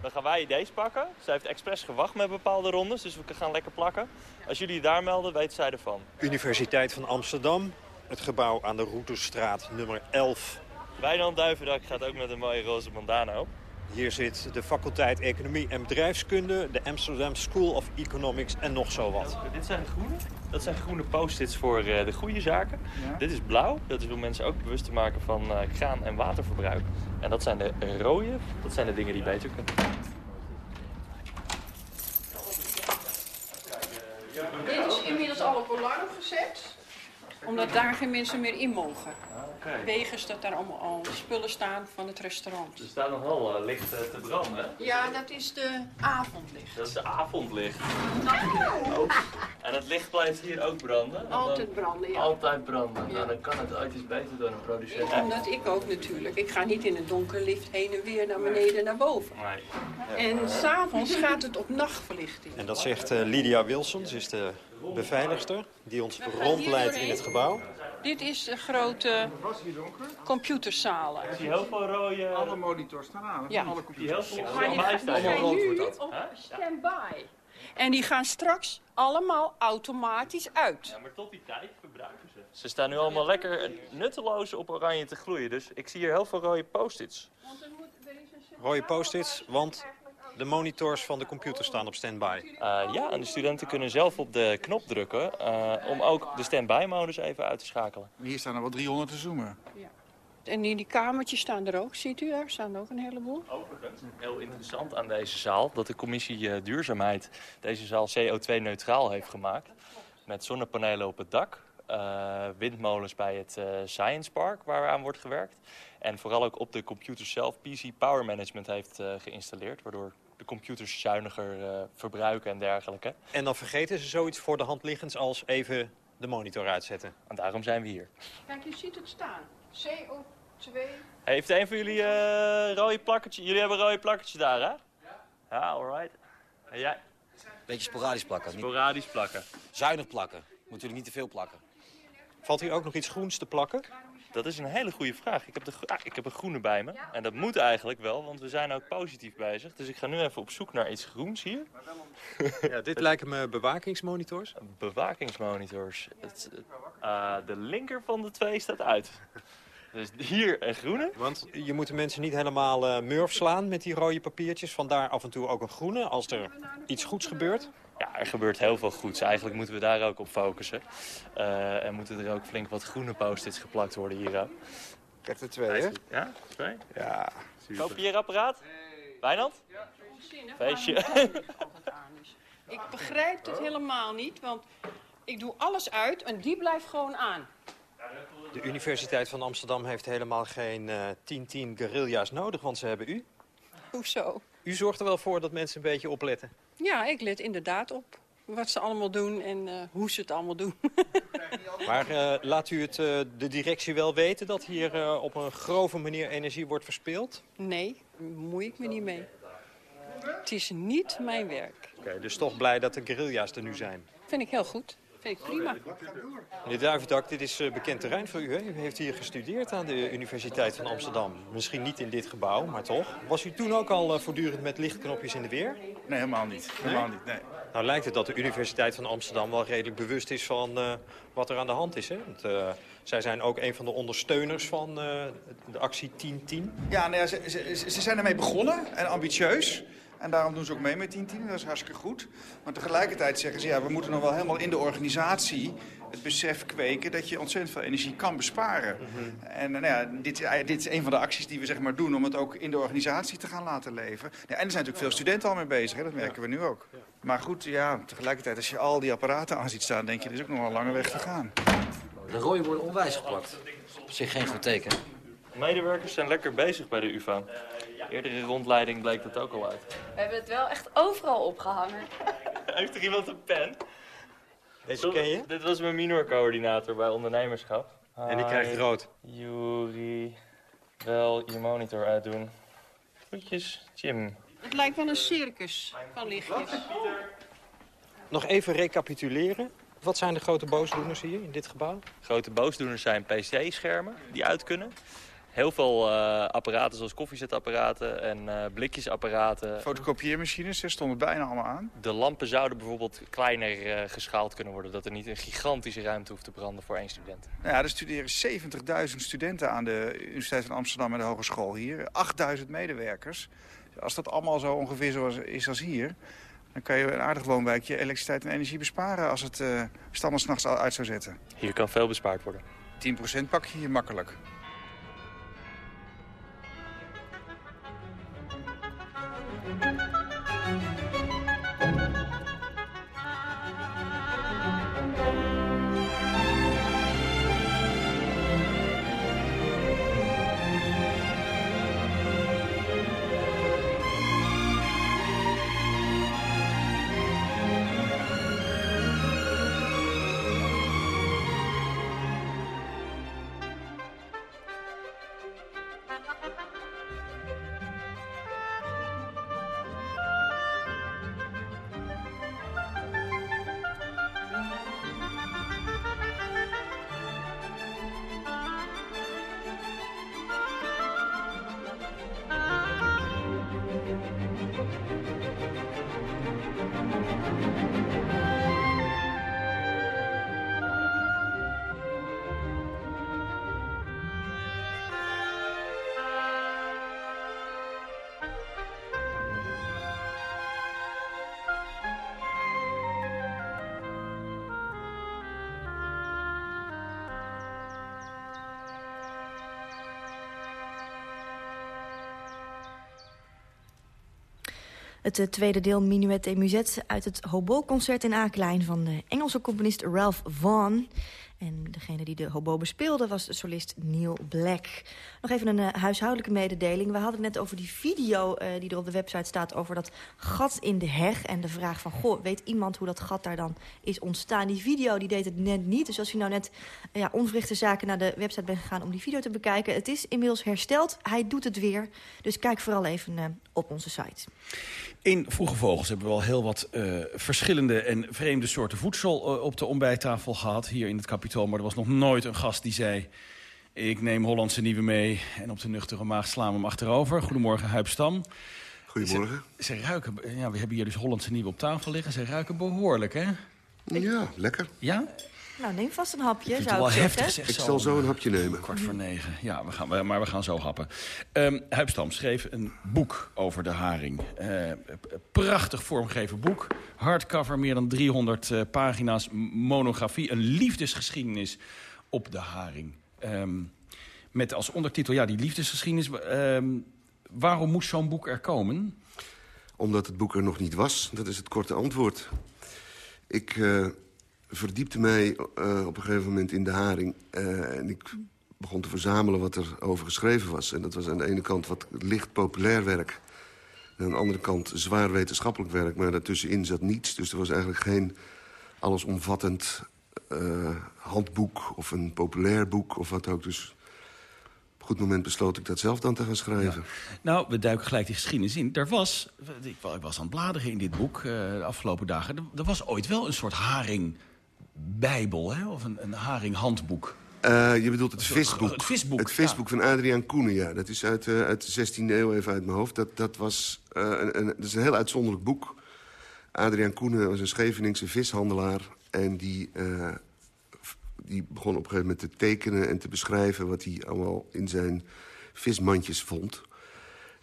Dan gaan wij deze pakken. Zij heeft expres gewacht met bepaalde rondes, dus we gaan lekker plakken. Als jullie daar melden, weten zij ervan. Universiteit van Amsterdam, het gebouw aan de Routestraat nummer 11. Wijnand Duivendak gaat ook met een mooie roze bandana op. Hier zit de faculteit Economie en Bedrijfskunde, de Amsterdam School of Economics en nog zo wat. Dit zijn de groene. Dat zijn groene post-its voor uh, de goede zaken. Dit is blauw. Dat is om mensen ook bewust te maken van uh, graan- en waterverbruik. En dat zijn de rode. Dat zijn de dingen die beter kunnen. Dit is inmiddels al op alarm gezet omdat daar geen mensen meer in mogen. Okay. Wegens dat daar allemaal al spullen staan van het restaurant. Er staat nog wel uh, licht uh, te branden. Ja, dat is de avondlicht. Dat is de avondlicht. Oh. En het licht blijft hier ook branden? Altijd branden, ja. Altijd branden. Ja. Nou, dan kan het ooit eens beter door een producent. Omdat ik ook natuurlijk. Ik ga niet in een donker lift heen en weer naar beneden en naar boven. Nee. En s'avonds gaat het op nachtverlichting. En dat zegt uh, Lydia Wilson. Ze is de beveiligster die ons rondleidt in het gebouw. Dit is de grote computerzalen. Ik zie heel veel rode... Alle monitors staan aan. Ja. Alle computers. Die gaan nu op standby. En die gaan straks allemaal automatisch uit. Ja, maar tot die tijd verbruiken ze. Ze staan nu allemaal lekker nutteloos op oranje te gloeien. Dus ik zie hier heel veel rode post-its. Rode post-its, want de monitors van de computer staan op standby. Uh, ja, en de studenten kunnen zelf op de knop drukken uh, om ook de standby-modus even uit te schakelen. Hier staan er wel 300 te zoomen. Ja. En in die kamertjes staan er ook, ziet u, daar staan er ook een heleboel. Overigens, heel interessant aan deze zaal, dat de commissie uh, Duurzaamheid deze zaal CO2-neutraal heeft gemaakt. Met zonnepanelen op het dak, windmolens bij het Science Park waar aan wordt gewerkt. En vooral ook op de computer zelf PC Power Management heeft geïnstalleerd, waardoor de computers zuiniger uh, verbruiken en dergelijke. En dan vergeten ze zoiets voor de hand liggends als even de monitor uitzetten. En daarom zijn we hier. Kijk, je ziet het staan. CO2. Heeft een van jullie uh, rode plakketje? Jullie hebben rode plakketje daar, hè? Ja. Ja, alright. En jij? Beetje sporadisch plakken. Sporadisch plakken. Zuinig plakken. Moet natuurlijk niet te veel plakken. Valt hier ook nog iets groens te plakken? Dat is een hele goede vraag. Ik heb, de, ah, ik heb een groene bij me. En dat moet eigenlijk wel, want we zijn ook positief bezig. Dus ik ga nu even op zoek naar iets groens hier. *laughs* Ja, dit lijken me bewakingsmonitors. Bewakingsmonitors. Het, uh, de linker van de twee staat uit. Dus hier een groene. Want je moet de mensen niet helemaal uh, murf slaan met die rode papiertjes. Vandaar af en toe ook een groene als er iets goeds gebeurt. Ja, er gebeurt heel veel goeds. Eigenlijk moeten we daar ook op focussen. Uh, en moeten er ook flink wat groene post-its geplakt worden hier ook. Ik heb er twee, hè? Ja, twee? Ja. Kopieerapparaat? Wijnand? Ja. Feestje. *laughs* Ik begrijp het helemaal niet, want ik doe alles uit en die blijft gewoon aan. De Universiteit van Amsterdam heeft helemaal geen 10-10 uh, guerrilla's nodig, want ze hebben u. Hoezo? U zorgt er wel voor dat mensen een beetje opletten. Ja, ik let inderdaad op wat ze allemaal doen en uh, hoe ze het allemaal doen. *laughs* maar uh, laat u het uh, de directie wel weten dat hier op een grove manier energie wordt verspild? Nee, daar bemoei ik me niet mee. Het is niet mijn werk. Oké, okay, dus toch blij dat de guerrilla's er nu zijn? Vind ik heel goed. Vind ik prima. Meneer Duivendak, dit is bekend terrein voor u. Hè? U heeft hier gestudeerd aan de Universiteit van Amsterdam. Misschien niet in dit gebouw, maar toch. Was u toen ook al voortdurend met lichtknopjes in de weer? Nee, helemaal niet. Helemaal niet, nee. Nou lijkt het dat de Universiteit van Amsterdam wel redelijk bewust is van uh, wat er aan de hand is. Hè? Want, uh, zij zijn ook een van de ondersteuners van uh, de actie 1010. Ja, nou ja ze, ze, ze, zijn ermee begonnen en ambitieus. En daarom doen ze ook mee met 10 dat is hartstikke goed. Maar tegelijkertijd zeggen ze, ja, we moeten nog wel helemaal in de organisatie het besef kweken dat je ontzettend veel energie kan besparen. En nou ja, dit, dit, is een van de acties die we zeg maar, doen om het ook in de organisatie te gaan laten leven. Ja, en er zijn natuurlijk veel studenten al mee bezig, hè? dat merken we nu ook. Maar goed, ja, tegelijkertijd als je al die apparaten aan ziet staan, denk je, er is ook nog een lange weg te gaan. De rooien worden onwijs geplakt. Op zich geen goed teken. Medewerkers zijn lekker bezig bij de UvA. Eerdere rondleiding bleek dat ook al uit. We hebben het wel echt overal opgehangen. *laughs* Heeft er iemand een pen? Deze ken je? Dit was mijn minorcoördinator bij ondernemerschap. En die krijgt rood. Juri, wel je monitor uitdoen. Groetjes, Jim. Het lijkt wel een circus van lichtjes. Nog even recapituleren. Wat zijn de grote boosdoeners hier in dit gebouw? Grote boosdoeners zijn pc-schermen die uit kunnen. Heel veel uh, apparaten zoals koffiezetapparaten en uh, blikjesapparaten. Fotocopieermachines, ze stonden bijna allemaal aan. De lampen zouden bijvoorbeeld kleiner uh, geschaald kunnen worden. Dat er niet een gigantische ruimte hoeft te branden voor één student. Nou ja, er studeren 70.000 studenten aan de Universiteit van Amsterdam en de Hogeschool hier. 8.000 medewerkers. Als dat allemaal zo ongeveer zoals is als hier... dan kan je een aardig woonwijkje elektriciteit en energie besparen... als het uh, standaard s'nachts uit zou zetten. Hier kan veel bespaard worden. 10% pak je hier makkelijk. Het uh, tweede deel Minuet et Musette uit het Hobo-concert in Akelijn... van de Engelse componist Ralph Vaughan. En degene die de hobo bespeelde was de solist Neil Black. Nog even een uh, huishoudelijke mededeling. We hadden het net over die video uh, die er op de website staat... over dat gat in de heg en de vraag van... goh, weet iemand hoe dat gat daar dan is ontstaan? Die video die deed het net niet. Dus als u nou net ja, onverrichte zaken naar de website bent gegaan... om die video te bekijken, het is inmiddels hersteld. Hij doet het weer. Dus kijk vooral even op onze site. In Vroege Vogels hebben we al heel wat uh, verschillende en vreemde soorten voedsel uh, op de ontbijttafel gehad. Hier in het kapitool. Maar er was nog nooit een gast die zei... ik neem Hollandse nieuwe mee en op de nuchtere maag slaan we hem achterover. Goedemorgen, Huip Stam. Goedemorgen. Ze, ze, ruiken, ja, we hebben hier dus Hollandse nieuwe op tafel liggen. Ze ruiken behoorlijk, hè? Ja, lekker. Ja? Nou, neem vast een hapje, ik zou wel ik heftig, zeggen. Ik zal zo een hapje nemen. Kwart voor negen. Ja, we gaan, maar we gaan zo happen. Um, Huipstam schreef een boek over de haring. Uh, prachtig vormgeven boek. Hardcover, meer dan 300 uh, pagina's. Monografie, een liefdesgeschiedenis op de haring. Um, met als ondertitel, ja, die liefdesgeschiedenis. Um, waarom moest zo'n boek er komen? Omdat het boek er nog niet was. Dat is het korte antwoord. Ik... Uh, verdiepte mij uh, op een gegeven moment in de haring. Uh, en ik begon te verzamelen wat er over geschreven was. En dat was aan de ene kant wat licht populair werk. En aan de andere kant zwaar wetenschappelijk werk. Maar daartussenin zat niets. Dus er was eigenlijk geen allesomvattend uh, handboek of een populair boek of wat ook. Dus op goed moment besloot ik dat zelf dan te gaan schrijven. Nou, we duiken gelijk die geschiedenis in. Er was, ik was aan het bladeren in dit boek de afgelopen dagen... er was ooit wel een soort haring bijbel, hè? of een, een haringhandboek. Uh, je bedoelt het visboek. Het visboek, het visboek ja. van Adriaan Koenen, ja. Dat is uit, uh, uit de 16e eeuw, even uit mijn hoofd. Dat, dat, was, uh, een, een, dat is een heel uitzonderlijk boek. Adriaan Koenen was een Scheveningse vishandelaar. En die, die begon op een gegeven moment te tekenen en te beschrijven... wat hij allemaal in zijn vismandjes vond.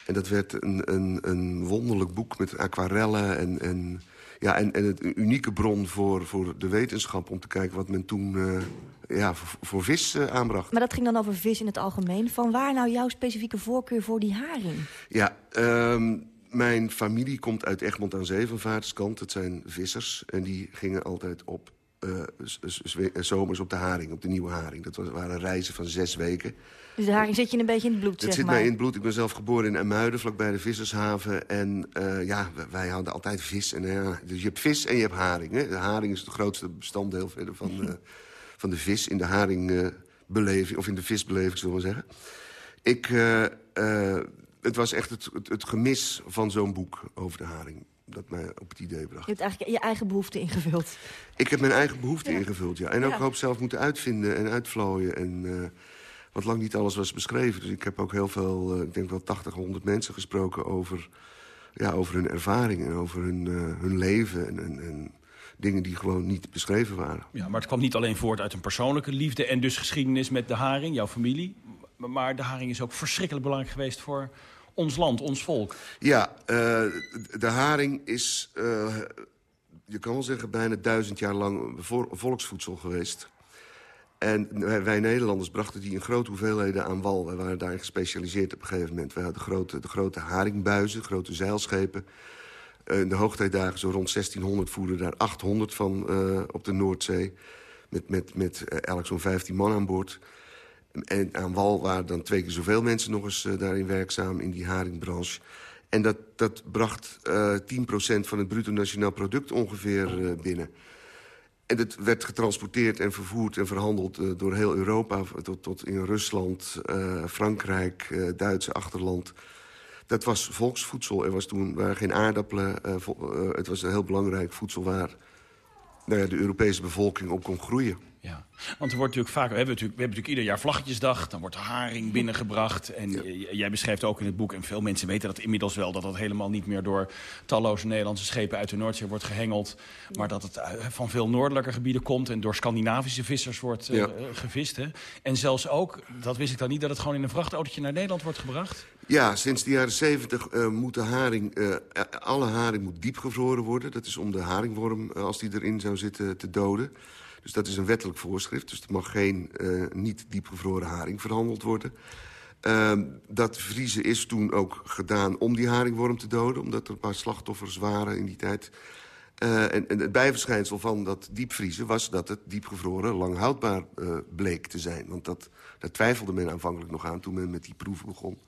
En dat werd een, een, een wonderlijk boek met aquarellen en... en ja, en, en het een unieke bron voor, voor de wetenschap... om te kijken wat men toen uh, ja, voor, voor vis uh, aanbracht. Maar dat ging dan over vis in het algemeen. Van waar nou jouw specifieke voorkeur voor die haring? Ja, um, mijn familie komt uit Egmond aan Zee van vaderskant. Het zijn vissers en die gingen altijd op uh, zomers op de haring, op de nieuwe haring. Dat waren reizen van zes weken. Dus de haring zit je een beetje in het bloed, Het zit maar. mij in het bloed. Ik ben zelf geboren in Amuiden, vlakbij de vissershaven. En uh, ja, wij hadden altijd vis. En, uh, dus je hebt vis en je hebt haring. Hè? De haring is het grootste bestanddeel verder van, uh, *laughs* van de vis. In de haringbeleving, of in de visbeleving, zullen we zeggen. Ik, het was echt het, het, het gemis van zo'n boek over de haring dat mij op het idee bracht. Je hebt eigenlijk je eigen behoefte ingevuld. Ik heb mijn eigen behoefte ja. ingevuld, ja. En ook ja. hoop zelf moeten uitvinden en uitvlooien. En, want lang niet alles was beschreven. Dus ik heb ook heel veel, uh, ik denk wel 80, 100 mensen gesproken over, ja, over hun ervaringen... en over hun, uh, hun leven en, en, en, dingen die gewoon niet beschreven waren. Ja, maar het kwam niet alleen voort uit een persoonlijke liefde... en dus geschiedenis met de haring, jouw familie. Maar de haring is ook verschrikkelijk belangrijk geweest voor ons land, ons volk. Ja, uh, de haring is, uh, je kan wel zeggen, bijna duizend jaar lang volksvoedsel geweest. En wij, Nederlanders brachten die in grote hoeveelheden aan wal. Wij waren daarin gespecialiseerd op een gegeven moment. Wij hadden grote, de grote haringbuizen, grote zeilschepen. Uh, in de hoogtijdagen, zo rond 1600, voerden daar 800 van op de Noordzee. Met, met, met elk zo'n 15 man aan boord. En aan wal waren dan twee keer zoveel mensen nog eens daarin werkzaam... in die haringbranche. En dat, dat bracht uh, 10% van het bruto nationaal product ongeveer binnen. Dat werd getransporteerd en vervoerd en verhandeld uh, door heel Europa... tot, tot in Rusland, Frankrijk, Duitse achterland. Dat was volksvoedsel. Er was toen geen aardappelen. het was een heel belangrijk voedsel waar nou de Europese bevolking op kon groeien. Ja, want er wordt natuurlijk vaak, we hebben natuurlijk, we hebben natuurlijk ieder jaar Vlaggetjesdag. Dan wordt de haring binnengebracht. En ja. jij beschrijft ook in het boek, en veel mensen weten dat inmiddels wel... dat dat helemaal niet meer door talloze Nederlandse schepen uit de Noordzee wordt gehengeld. Maar dat het van veel noordelijke gebieden komt... en door Scandinavische vissers wordt ja. uh, gevist. Hè? En zelfs ook, dat wist ik dan niet, dat het gewoon in een vrachtautootje naar Nederland wordt gebracht? Ja, sinds de jaren zeventig uh, moet de haring, uh, alle haring moet diepgevroren worden. Dat is om de haringworm, als die erin zou zitten, te doden. Dus dat is een wettelijk voorschrift. Dus er mag geen uh, niet diepgevroren haring verhandeld worden. Uh, dat vriezen is toen ook gedaan om die haringworm te doden. Omdat er een paar slachtoffers waren in die tijd. Uh, en, het bijverschijnsel van dat diepvriezen was dat het diepgevroren lang houdbaar uh, bleek te zijn. Want dat, daar twijfelde men aanvankelijk nog aan toen men met die proeven begon.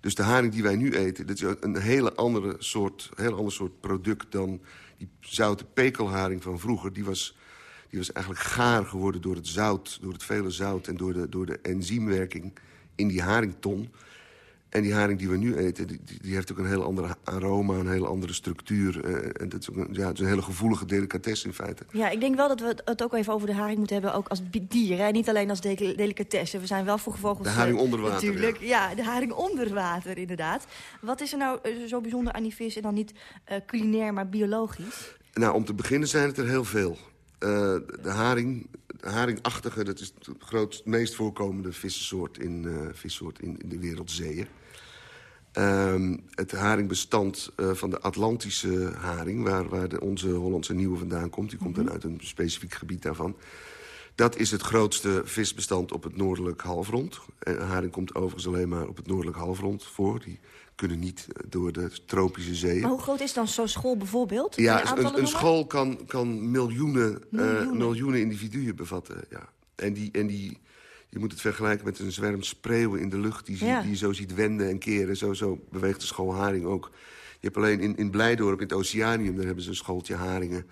Dus de haring die wij nu eten, dat is een hele andere soort, heel ander soort product dan die zoute pekelharing van vroeger. Die was die was eigenlijk gaar geworden door het zout, door het vele zout... en door de, door de enzymwerking in die harington. En die haring die we nu eten, die, die heeft ook een heel ander aroma... een hele andere structuur. Uh, en dat is ook een, ja, het is een hele gevoelige delicatesse in feite. Ja, ik denk wel dat we het ook even over de haring moeten hebben... ook als dier, hè? niet alleen als de delicatesse. We zijn wel voor vogels... De haring onder water, natuurlijk. Ja. ja. de haring onder water, inderdaad. Wat is er nou uh, zo bijzonder aan die vis... en dan niet uh, culinair, maar biologisch? Nou, om te beginnen zijn het er heel veel. Uh, de haring, de haringachtige, dat is de grootst, meest voorkomende vissensoort in, uh, vissoort in, in de wereldzeeën. Uh, het haringbestand uh, van de Atlantische haring, waar, waar de, onze Hollandse nieuwe vandaan komt... die komt dan uit een specifiek gebied daarvan... dat is het grootste visbestand op het noordelijk halfrond. En haring komt overigens alleen maar op het noordelijk halfrond voor... Die, kunnen niet door de tropische zeeën. Maar hoe groot is dan zo'n school bijvoorbeeld? Ja, een, een school kan, kan miljoenen, miljoenen. Uh, miljoenen individuen bevatten. Ja. En, die, en die, je moet het vergelijken met een zwerm spreeuwen in de lucht... die, ja. die je zo ziet wenden en keren. Zo, zo beweegt de school haring ook. Je hebt alleen in, in Blijdorp, in het Oceanium... daar hebben ze een schooltje haringen.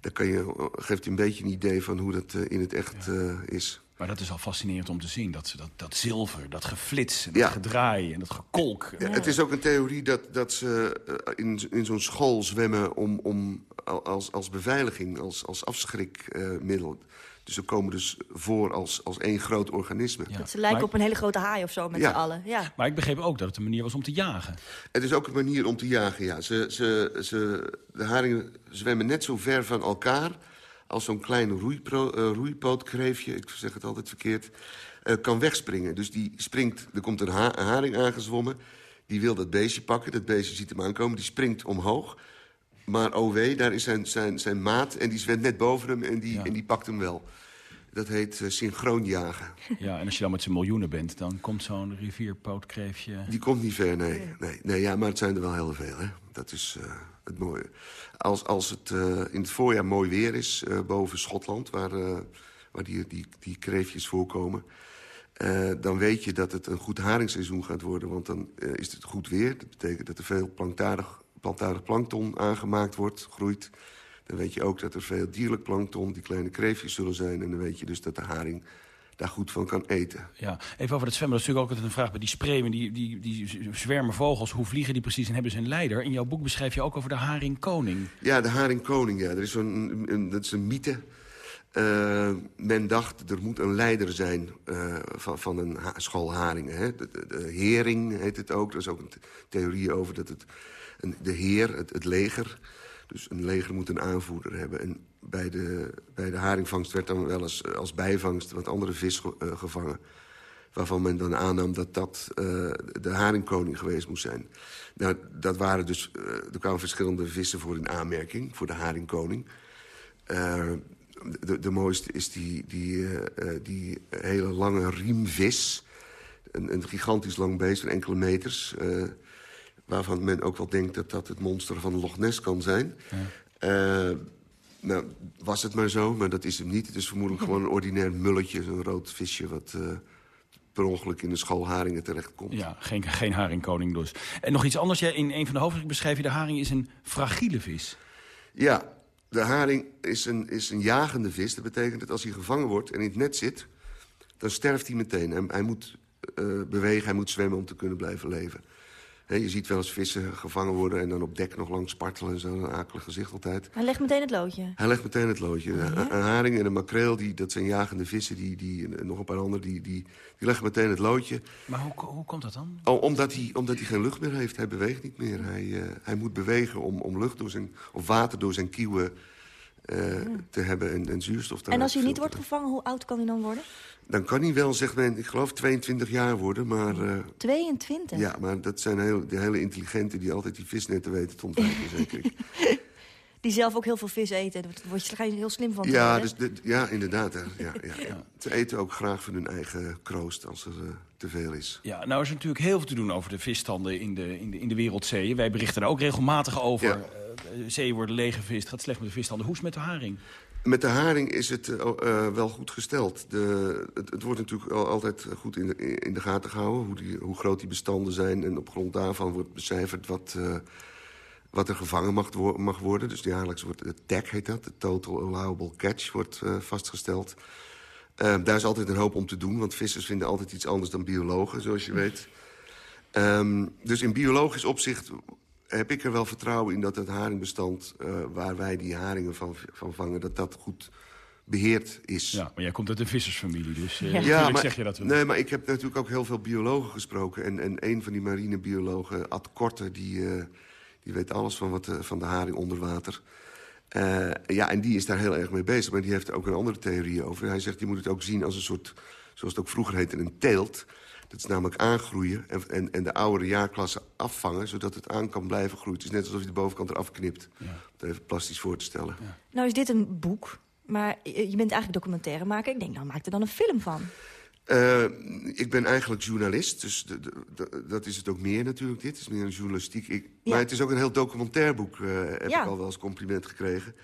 Daar kan je, geeft je een beetje een idee van hoe dat uh, in het echt ja. uh, is. Maar dat is al fascinerend om te zien. Dat, dat, dat zilver, dat geflits, dat ja. gedraai en dat gekolk. Ja, het is ook een theorie dat, dat ze in, in zo'n school zwemmen... Om, om, als, als beveiliging, als, als afschrikmiddel. Uh, dus ze komen dus voor als, als één groot organisme. Ja. Dat ze lijken maar, op een hele grote haai of zo met ja. z'n allen. Ja. Maar ik begreep ook dat het een manier was om te jagen. Het is ook een manier om te jagen, ja. Ze, ze, ze, de haringen zwemmen net zo ver van elkaar als zo'n klein roeipro, uh, roeipootkreefje, ik zeg het altijd verkeerd, uh, kan wegspringen. Dus die springt, er komt een, ha een haring aangezwommen, Die wil dat beestje pakken, dat beestje ziet hem aankomen, die springt omhoog. Maar oh wee, daar is zijn, zijn, zijn maat en die zwemt net boven hem en die, en die pakt hem wel. Dat heet uh, synchroon jagen. Ja, en als je dan met z'n miljoenen bent, dan komt zo'n rivierpootkreefje... Die komt niet ver, nee. nee. nee ja, maar het zijn er wel heel veel, hè. Dat is Als, als het uh, in het voorjaar mooi weer is, boven Schotland... waar, waar die, die, die kreefjes voorkomen... dan weet je dat het een goed haringseizoen gaat worden. Want dan is het goed weer. Dat betekent dat er veel plantaardig, plantaardig plankton aangemaakt wordt, groeit... Dan weet je ook dat er veel dierlijk plankton, die kleine kreefjes zullen zijn. En dan weet je dus dat de haring daar goed van kan eten. Ja, even over het zwemmen. Dat is natuurlijk ook altijd een vraag bij die spreeuwen. Die, die, die zwermen vogels, hoe vliegen die precies en hebben ze een leider? In jouw boek beschrijf je ook over de haringkoning. Ja, de haringkoning, ja. Er is een, een, dat is een mythe. Uh, men dacht, er moet een leider zijn uh, van, van een ha school haringen. Hè? De, de, de, hering heet het ook. Er is ook een theorie over dat het een, de heer, het, het leger dus een leger moet een aanvoerder hebben. En bij de, bij de haringvangst werd dan wel eens eh, als bijvangst wat andere vis uh, gevangen. Waarvan men dan aannam dat dat uh, de haringkoning geweest moest zijn. Nou, dat waren dus, er kwamen verschillende vissen voor in aanmerking, voor de haringkoning. de, de mooiste is die, die, die hele lange riemvis. Een, een gigantisch lang beest van enkele meters waarvan men ook wel denkt dat dat het monster van Loch Ness kan zijn. Ja. Uh, nou, was het maar zo, maar dat is hem niet. Het is vermoedelijk gewoon een ordinair mulletje, zo'n rood visje... wat uh, per ongeluk in de school haringen terechtkomt. Ja, geen, geen haringkoning dus. En nog iets anders, jij, in een van de hoofdstukken beschrijf je... de haring is een fragiele vis. Ja, de haring is een, is een jagende vis. Dat betekent dat als hij gevangen wordt en in het net zit... dan sterft hij meteen. Hij, hij moet uh, bewegen, hij moet zwemmen om te kunnen blijven leven je ziet wel eens vissen gevangen worden en dan op dek nog lang spartelen en zo. Een akelig gezicht altijd. Hij legt meteen het loodje? Hij legt meteen het loodje. Oh, een, haring en een makreel, die, dat zijn jagende vissen. Die, die, nog een paar andere, die, die, die leggen meteen het loodje. Maar hoe, hoe komt dat dan? Oh, omdat, hij, omdat hij geen lucht meer heeft. Hij beweegt niet meer. Hij, uh, hij moet bewegen om, om lucht door zijn, of water door zijn kieuwen uh, te hebben en, en zuurstof te En als hij niet wordt gevangen, hoe oud kan hij dan worden? Dan kan hij wel, zegt men, ik geloof 22 jaar worden, maar... Uh, 22? Ja, maar dat zijn heel, de hele intelligente die altijd die visnetten weten te ontwijken, *laughs* zeker. Die zelf ook heel veel vis eten. Daar word je heel slim van. Ja, dus de, ja inderdaad. Hè. Ja, ja, *laughs* ja. Ze eten ook graag van hun eigen kroost als er uh, te veel is. Ja, nou is er natuurlijk heel veel te doen over de visstanden in de, in de, in de wereldzeeën. Wij berichten er ook regelmatig over. Ja. Uh, zeeën worden leeggevist, gaat slecht met de visstanden. Hoe is het met de haring? Met de haring is het uh, wel goed gesteld. De, het, het, wordt natuurlijk altijd goed in de, in de gaten gehouden... Hoe, die, hoe, groot die bestanden zijn. En op grond daarvan wordt becijferd wat, uh, wat er gevangen mag, mag, worden. Dus jaarlijks wordt de TAC heet dat, de Total Allowable Catch, wordt uh, vastgesteld. daar is altijd een hoop om te doen, want vissers vinden altijd iets anders dan biologen, zoals je weet. Um, dus in biologisch opzicht heb ik er wel vertrouwen in dat het haringbestand... Uh, waar wij die haringen van, van vangen, dat dat goed beheerd is. Ja, maar jij komt uit een vissersfamilie, dus uh, ja, maar, zeg je dat wel. Nee, maar ik heb natuurlijk ook heel veel biologen gesproken. En, en een van die marinebiologen, Ad Korte, die, uh, die weet alles van, wat, van de haring onder water. Uh, ja, en die is daar heel erg mee bezig. Maar die heeft er ook een andere theorie over. Hij zegt, je moet het ook zien als een soort, zoals het ook vroeger heette, een teelt... Dat is namelijk aangroeien en, en, en de oudere jaarklasse afvangen... zodat het aan kan blijven groeien. Het is net alsof je de bovenkant eraf knipt. Ja. Om het even plastisch voor te stellen. Ja. Nou is dit een boek, maar je bent eigenlijk documentairemaker. Ik denk, nou maak er dan een film van. Uh, ik ben eigenlijk journalist, dus de, de, de, dat is het ook meer natuurlijk. Dit is meer een journalistiek. Ik, ja. Maar het is ook een heel documentair boek, uh, heb ik al wel als compliment gekregen.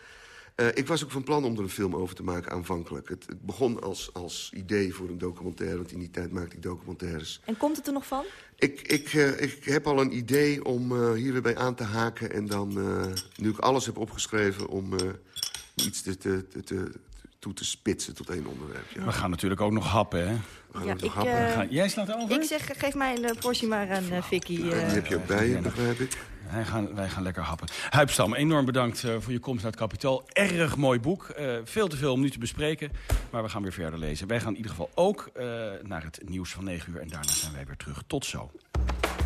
Uh, ik was ook van plan om er een film over te maken aanvankelijk. Het, het, begon als, als idee voor een documentaire, want in die tijd maakte ik documentaires. En komt het er nog van? Ik, ik, uh, ik heb al een idee om uh, hier weer bij aan te haken... en dan, nu ik alles heb opgeschreven, om iets te, te, te, toe te spitsen tot één onderwerp. Ja. We gaan natuurlijk ook nog happen, hè? We gaan ja, ik, happen. Gaan... Jij slaat over? Ik zeg, geef mij een portie maar aan Vicky. die heb je ook bij je, begrijp ik. Wij gaan, wij gaan lekker happen. Huipstam, enorm bedankt voor je komst naar het kapitaal. Erg mooi boek. Uh, veel te veel om nu te bespreken. Maar we gaan weer verder lezen. Wij gaan in ieder geval ook uh, naar het nieuws van 9 uur. En daarna zijn wij weer terug. Tot zo.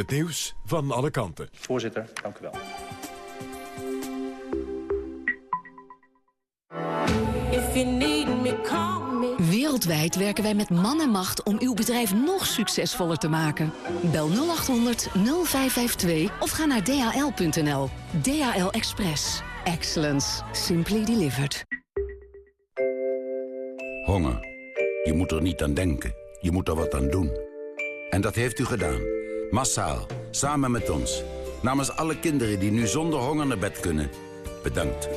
Het nieuws van alle kanten. Voorzitter, dank u wel. Wereldwijd werken wij met man en macht om uw bedrijf nog succesvoller te maken. Bel 0800 0552 of ga naar dhl.nl. DHL Express. Excellence. Simply delivered. Honger. Je moet er niet aan denken. Je moet er wat aan doen. En dat heeft u gedaan. Massaal. Samen met ons. Namens alle kinderen die nu zonder honger naar bed kunnen. Bedankt.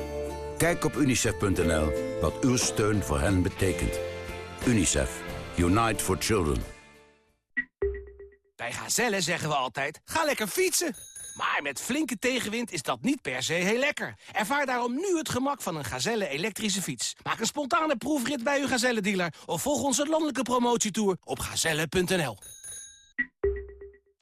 Kijk op unicef.nl wat uw steun voor hen betekent. UNICEF. Unite for Children. Bij Gazelle zeggen we altijd, ga lekker fietsen. Maar met flinke tegenwind is dat niet per se heel lekker. Ervaar daarom nu het gemak van een Gazelle elektrische fiets. Maak een spontane proefrit bij uw Gazelle-dealer... of volg onze landelijke promotietour op gazelle.nl.